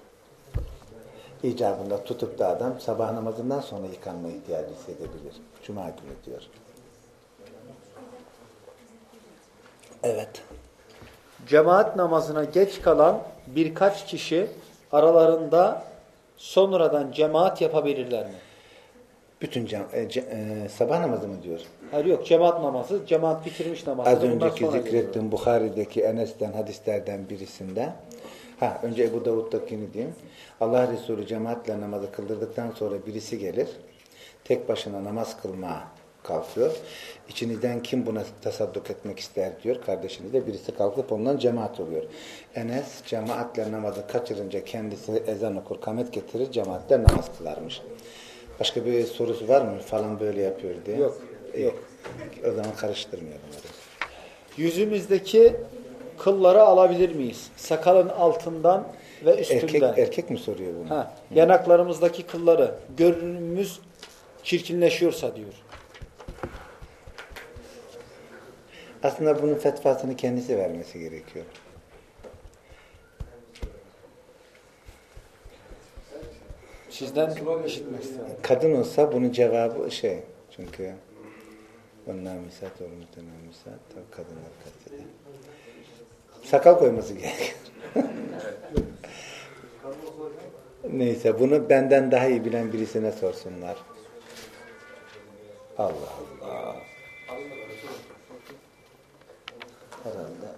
İcabında tutup da adam sabah namazından sonra yıkanma ihtiyacı hissedebilir. Cuma günü diyor. Evet. Cemaat namazına geç kalan birkaç kişi aralarında sonradan cemaat yapabilirler mi? Bütün cem, e, ce- e, sabah namazı mı diyor? Hayır yok cemaat namazı, cemaat bitirmiş namazı. Az önceki zikrettiğim Bukhari'deki Enes'ten hadislerden birisinde ha önce Ebu Davud'dakini diyeyim. Allah Resulü cemaatle namazı kıldırdıktan sonra birisi gelir. Tek başına namaz kılmaya kalkıyor. İçinizden kim buna tasadduk etmek ister diyor. Kardeşiniz de birisi kalkıp ondan cemaat oluyor. Enes cemaatle namazı kaçırınca kendisi ezan okur, kamet getirir, cemaatle namaz kılarmış. Başka bir sorusu var mı falan böyle yapıyor diye? Yok, yok. O zaman karıştırmayalım. Yüzümüzdeki kılları alabilir miyiz? Sakalın altından ve üstünden. Erkek, erkek mi soruyor bunu? Ha, yanaklarımızdaki kılları görünümümüz çirkinleşiyorsa diyor. Aslında bunun fetvasını kendisi vermesi gerekiyor. Sizden işitmek. Kadın olsa bunun cevabı şey çünkü onlar misat olur muhtemelen misat tabii kadınlar kasteder. Sakal koyması gerekiyor. Neyse bunu benden daha iyi bilen birisine sorsunlar. Allah Allah. Herhalde.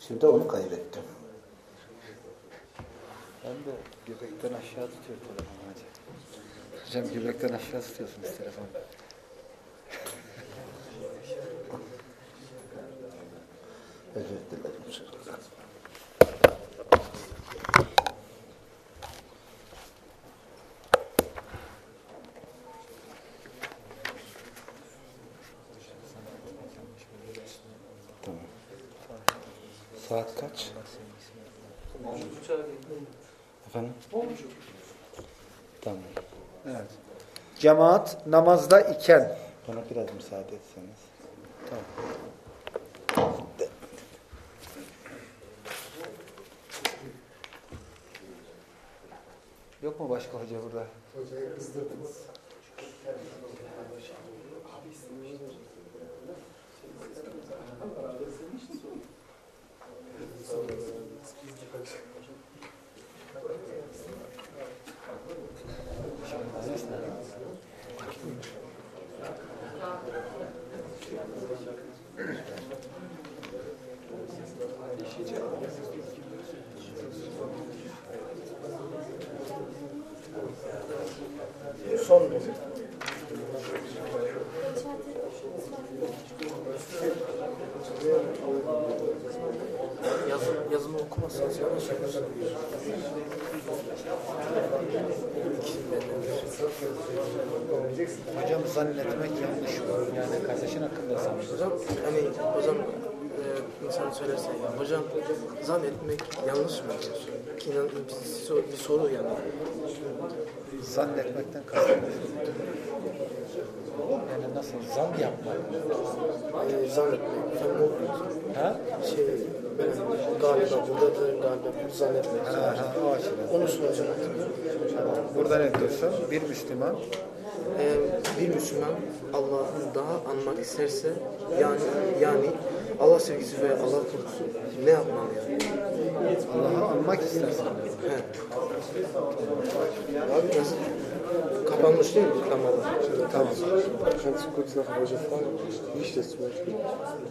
Şimdi onu kaybettim. Ben de göbekten aşağı tutuyor telefonu hacı. Hocam göbekten aşağı tutuyorsunuz telefonu. Özür dilerim çocuklar. Tamam. Saat kaç? Efendim? Tamam. Evet. Cemaat namazda iken Bana biraz müsaade etseniz. Tamam. Yok mu başka hoca burada? Son Hocam zannetmek yanlış. Yani kardeşin hakkında sanmış. Hocam hani hocam e, insan söylerse ya hocam zannetmek yanlış mı diyorsun? İnan bir, bir soru yani. Zannetmekten kastediyor. Yani nasıl? Zan yapmak. E, zannetmek. Sen Ha? şey ben galiba buradadır galiba zannetmek. Ha, ha, o açıdan. Onu soracağım. Burada ne diyorsun? Bir Müslüman E, bir Müslüman Allah'ı daha anmak isterse yani yani Allah sevgisi ve Allah korkusu ne yapmalı yani? Allah'ı anmak istersen. He. Abi nasıl? Kapanmış değil mi kutlamalar? Tamam. Hause fahren? Nicht das zum Beispiel.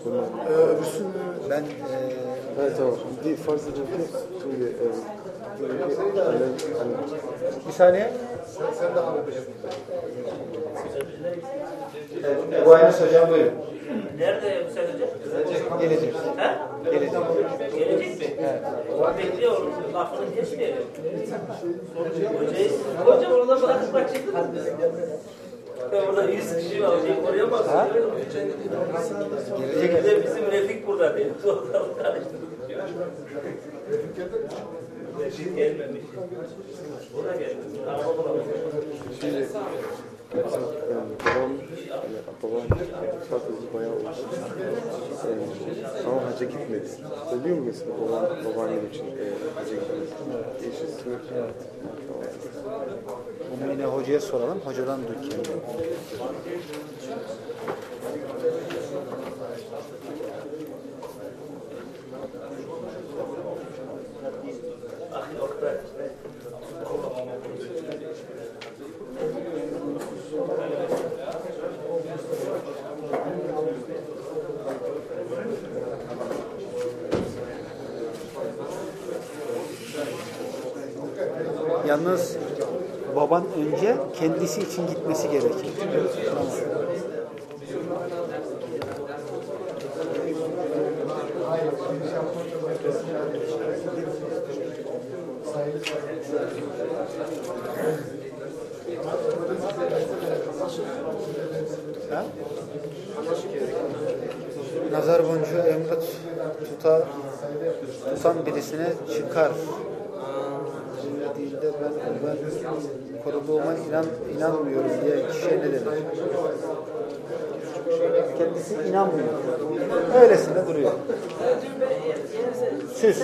Sondern, Ee, öbürsü Ben eee ja, tamam. Die falls du okay, tun wir, ähm, alle, alle. Bir saniye. Ebu Aynes hocam buyurun. Nerede Yüksel Hoca? Geleceğiz. He? Geleceğiz. Gelecek mi? Evet. Bekliyorum. Lafını kesmeyelim. Hocayı hocam orada bırakıp kaçırdınız mı? Burada 100 kişi var. Değil mi? Gelecek. Bizim Refik burada değil. Ortalık karıştırdık. Refik gelmemiş. O da gelmemiş. Araba. Viele, also, ähm, babam, babam, father bayağı olmuş. Ama hacca gitmedi. Biliyor musun mesela babam, babaannem için e, hacca gitmedi. Eşisi. Bunu yine hocaya soralım. Hocadan duy kendisi için gitmesi gerekir. Ha? Nazar boncuğu emri tuta, tutan birisine çıkar. De ben, ben koruduğuma inan, inanmıyorum diye kişiye ne denir? Kendisi inanmıyor. Öylesine duruyor. Süs.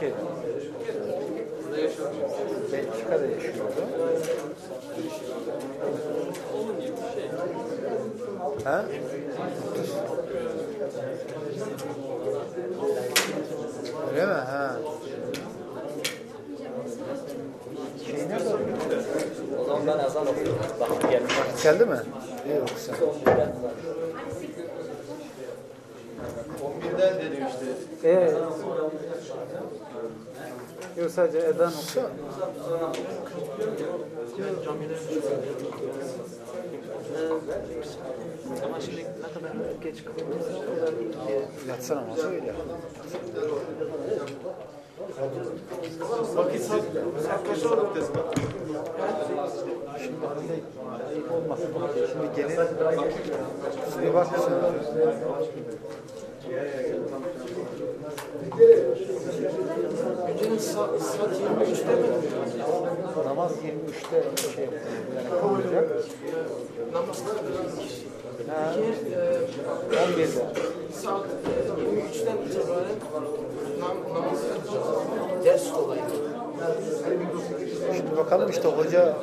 Türkiye'de. Belçika'da yaşıyordu. Ha? Öyle mi? Ha. Şey nerede? O zaman ben ezan okuyorum. Bak gelmiş. Geldi mi? İyi okusun. 11'den dedim işte. Ee, yok sadece ezan okusa. Ama şimdi ne kadar geç kalırsa o kadar iyi diye. Yatsana ama öyle. Vakit saat, kaçta oldu tezgah? Şimdi olmasın. Şimdi gelin. Siz bir bakın. Gecenin saat, saat 23'te mi? Namaz 23'te şey. Yani kılınacak. Namaz. Ha, e, 11'de. saat e, 23'ten itibaren nam, namaz kılacağız. Ders dolayı. Şimdi bakalım işte hoca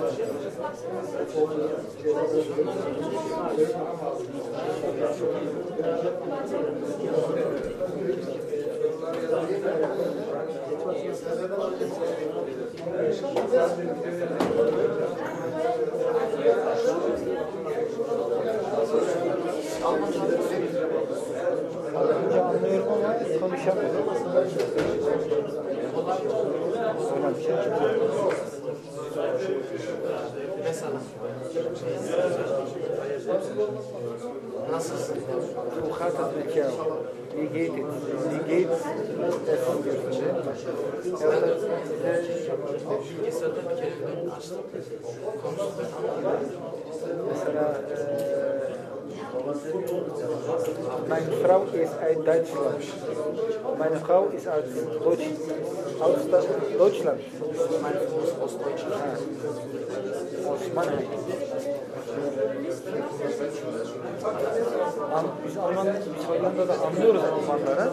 Almanca anlıyorum ama konuşamıyorum. Öyle bir şey çıkıyor. Mesela. Nasılsın? Ukhatat Mekiyav. Wie geht es? Wie geht's? Essen diyorsun. Ya da Bilgisayarda bir kere ben açtım. Konuştum. mesela Deutschland. Meine Frau ist aus Deutsch, aus Deutschland. Meine Frau ist aus Deutschland. Aus Mannheim. An, biz Alman, biz Hollanda'da anlıyoruz Almanları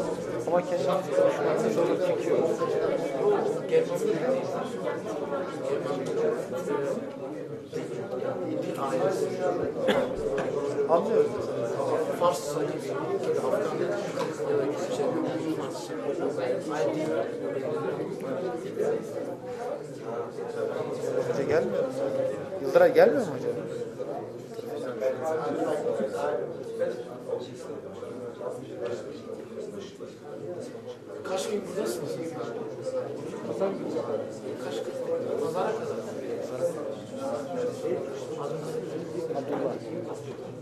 ama kendimiz konuşmakta zorluk çekiyoruz. Anlıyoruz. Farsça gibi, Afgan ya da Farsça. Aynı değil. Hoca gelmiyor mu? Yıldıray gelmiyor mu hoca? Kaç gün buradasınız? Kaç gün? Pazara kadar. Abdullah.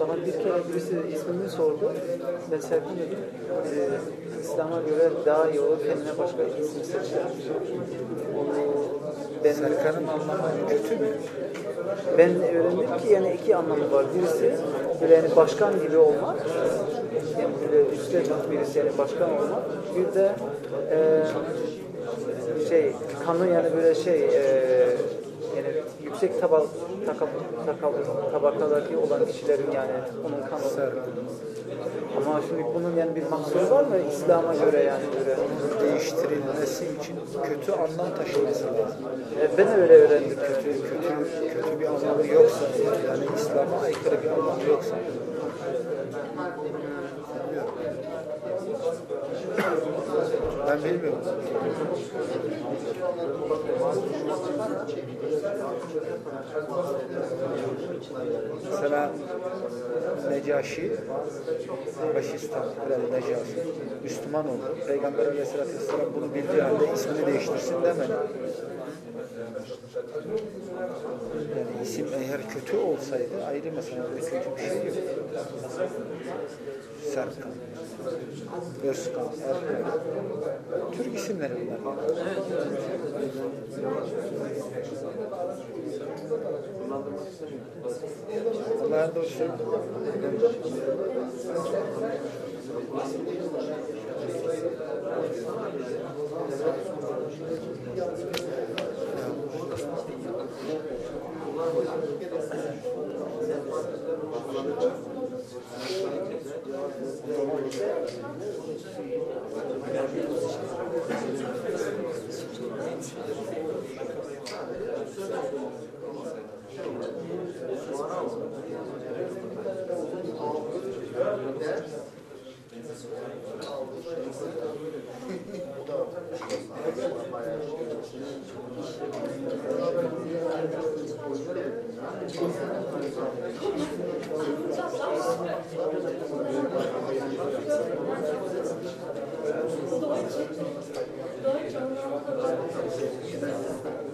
Bana bir kere birisi ismimi sordu. Ben Serkan dedim. Ee, İslam'a göre daha iyi olur. Kendine başka isim seçti. Onu ben, Serkan'ın anlamı kötü mü? ben öğrendim ki yani iki anlamı var. Birisi böyle yani başkan gibi olmak. Yani böyle üstte birisi yani başkan olmak. Bir de e, şey kanun yani böyle şey e, yüksek taba, taka, taka, tabakadaki olan kişilerin yani onun kanunu. Ama şimdi bunun yani bir mahsuru var mı İslam'a göre yani böyle? Değiştirilmesi için kötü anlam taşıması lazım. E, ben öyle öğrendim. Kötü, kötü, kötü bir anlamı yoksa, yani İslam'a aykırı bir anlamı yoksa. Ben bilmiyorum. Mesela Necaşi, Başistan, Kral Necaşi, Müslüman oldu. Peygamber Aleyhisselatü Vesselam bunu bildiği halde ismini değiştirsin demedi. Yani isim eğer kötü olsaydı ayrı mesela kötü bir şey yok. Serkan, Özkan, Erkan. Türk isimleri bunlar. Evet. Bunlar da. Thank you. Yeah. Deutsch. Deutsch.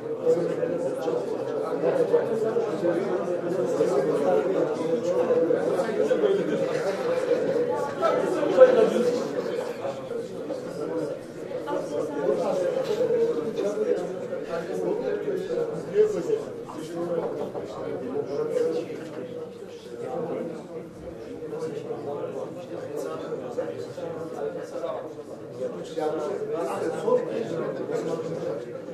Gracias.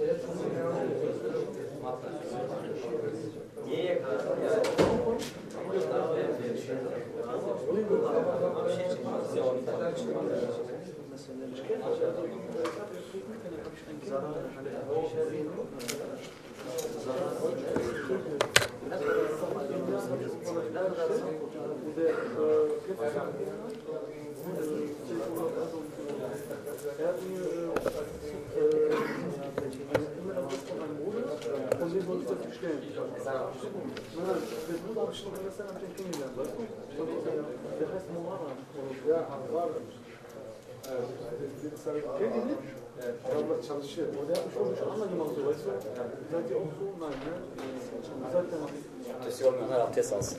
Allah'ın doğrusu. Adamlar çalışıyor. Orada yapmış olmuş anladım az dolayısıyla. Zaten o sorunlar zaten Abdesti olmayanlar abdest alsın.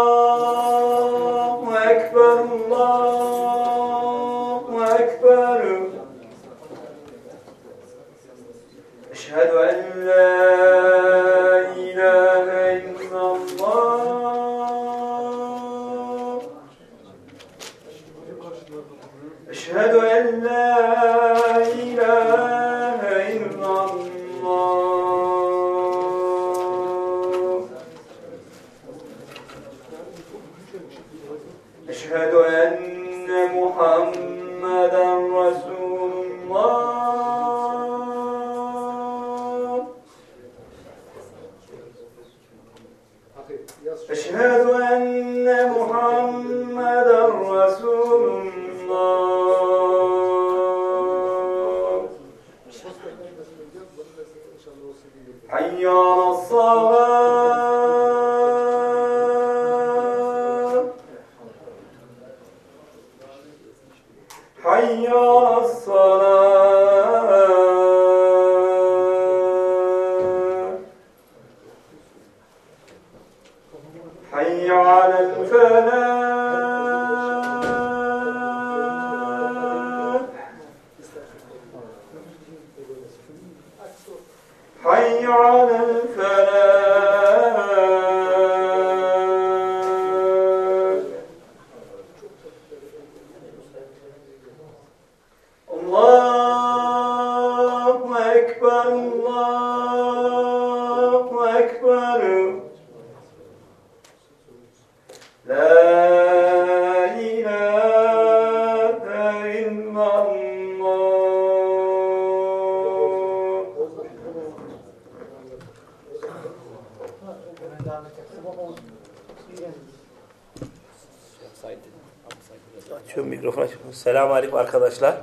Selamun Aleyküm arkadaşlar.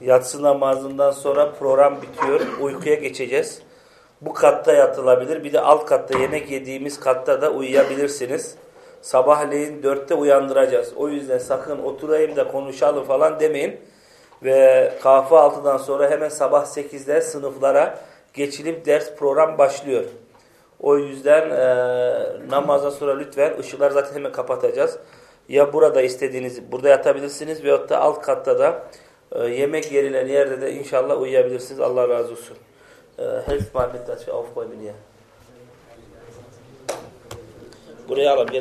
Yatsı namazından sonra program bitiyor. Uykuya geçeceğiz. Bu katta yatılabilir. Bir de alt katta yemek yediğimiz katta da uyuyabilirsiniz. Sabahleyin dörtte uyandıracağız. O yüzden sakın oturayım da konuşalım falan demeyin. Ve kahve altıdan sonra hemen sabah sekizde sınıflara geçilip ders program başlıyor. O yüzden e, namazdan sonra lütfen ışıkları zaten hemen kapatacağız. Ya burada istediğiniz burada yatabilirsiniz veyahut da alt katta da e, yemek yerilen yerde de inşallah uyuyabilirsiniz. Allah razı olsun. E, dass wir aufräumen hier. Buraya alalım.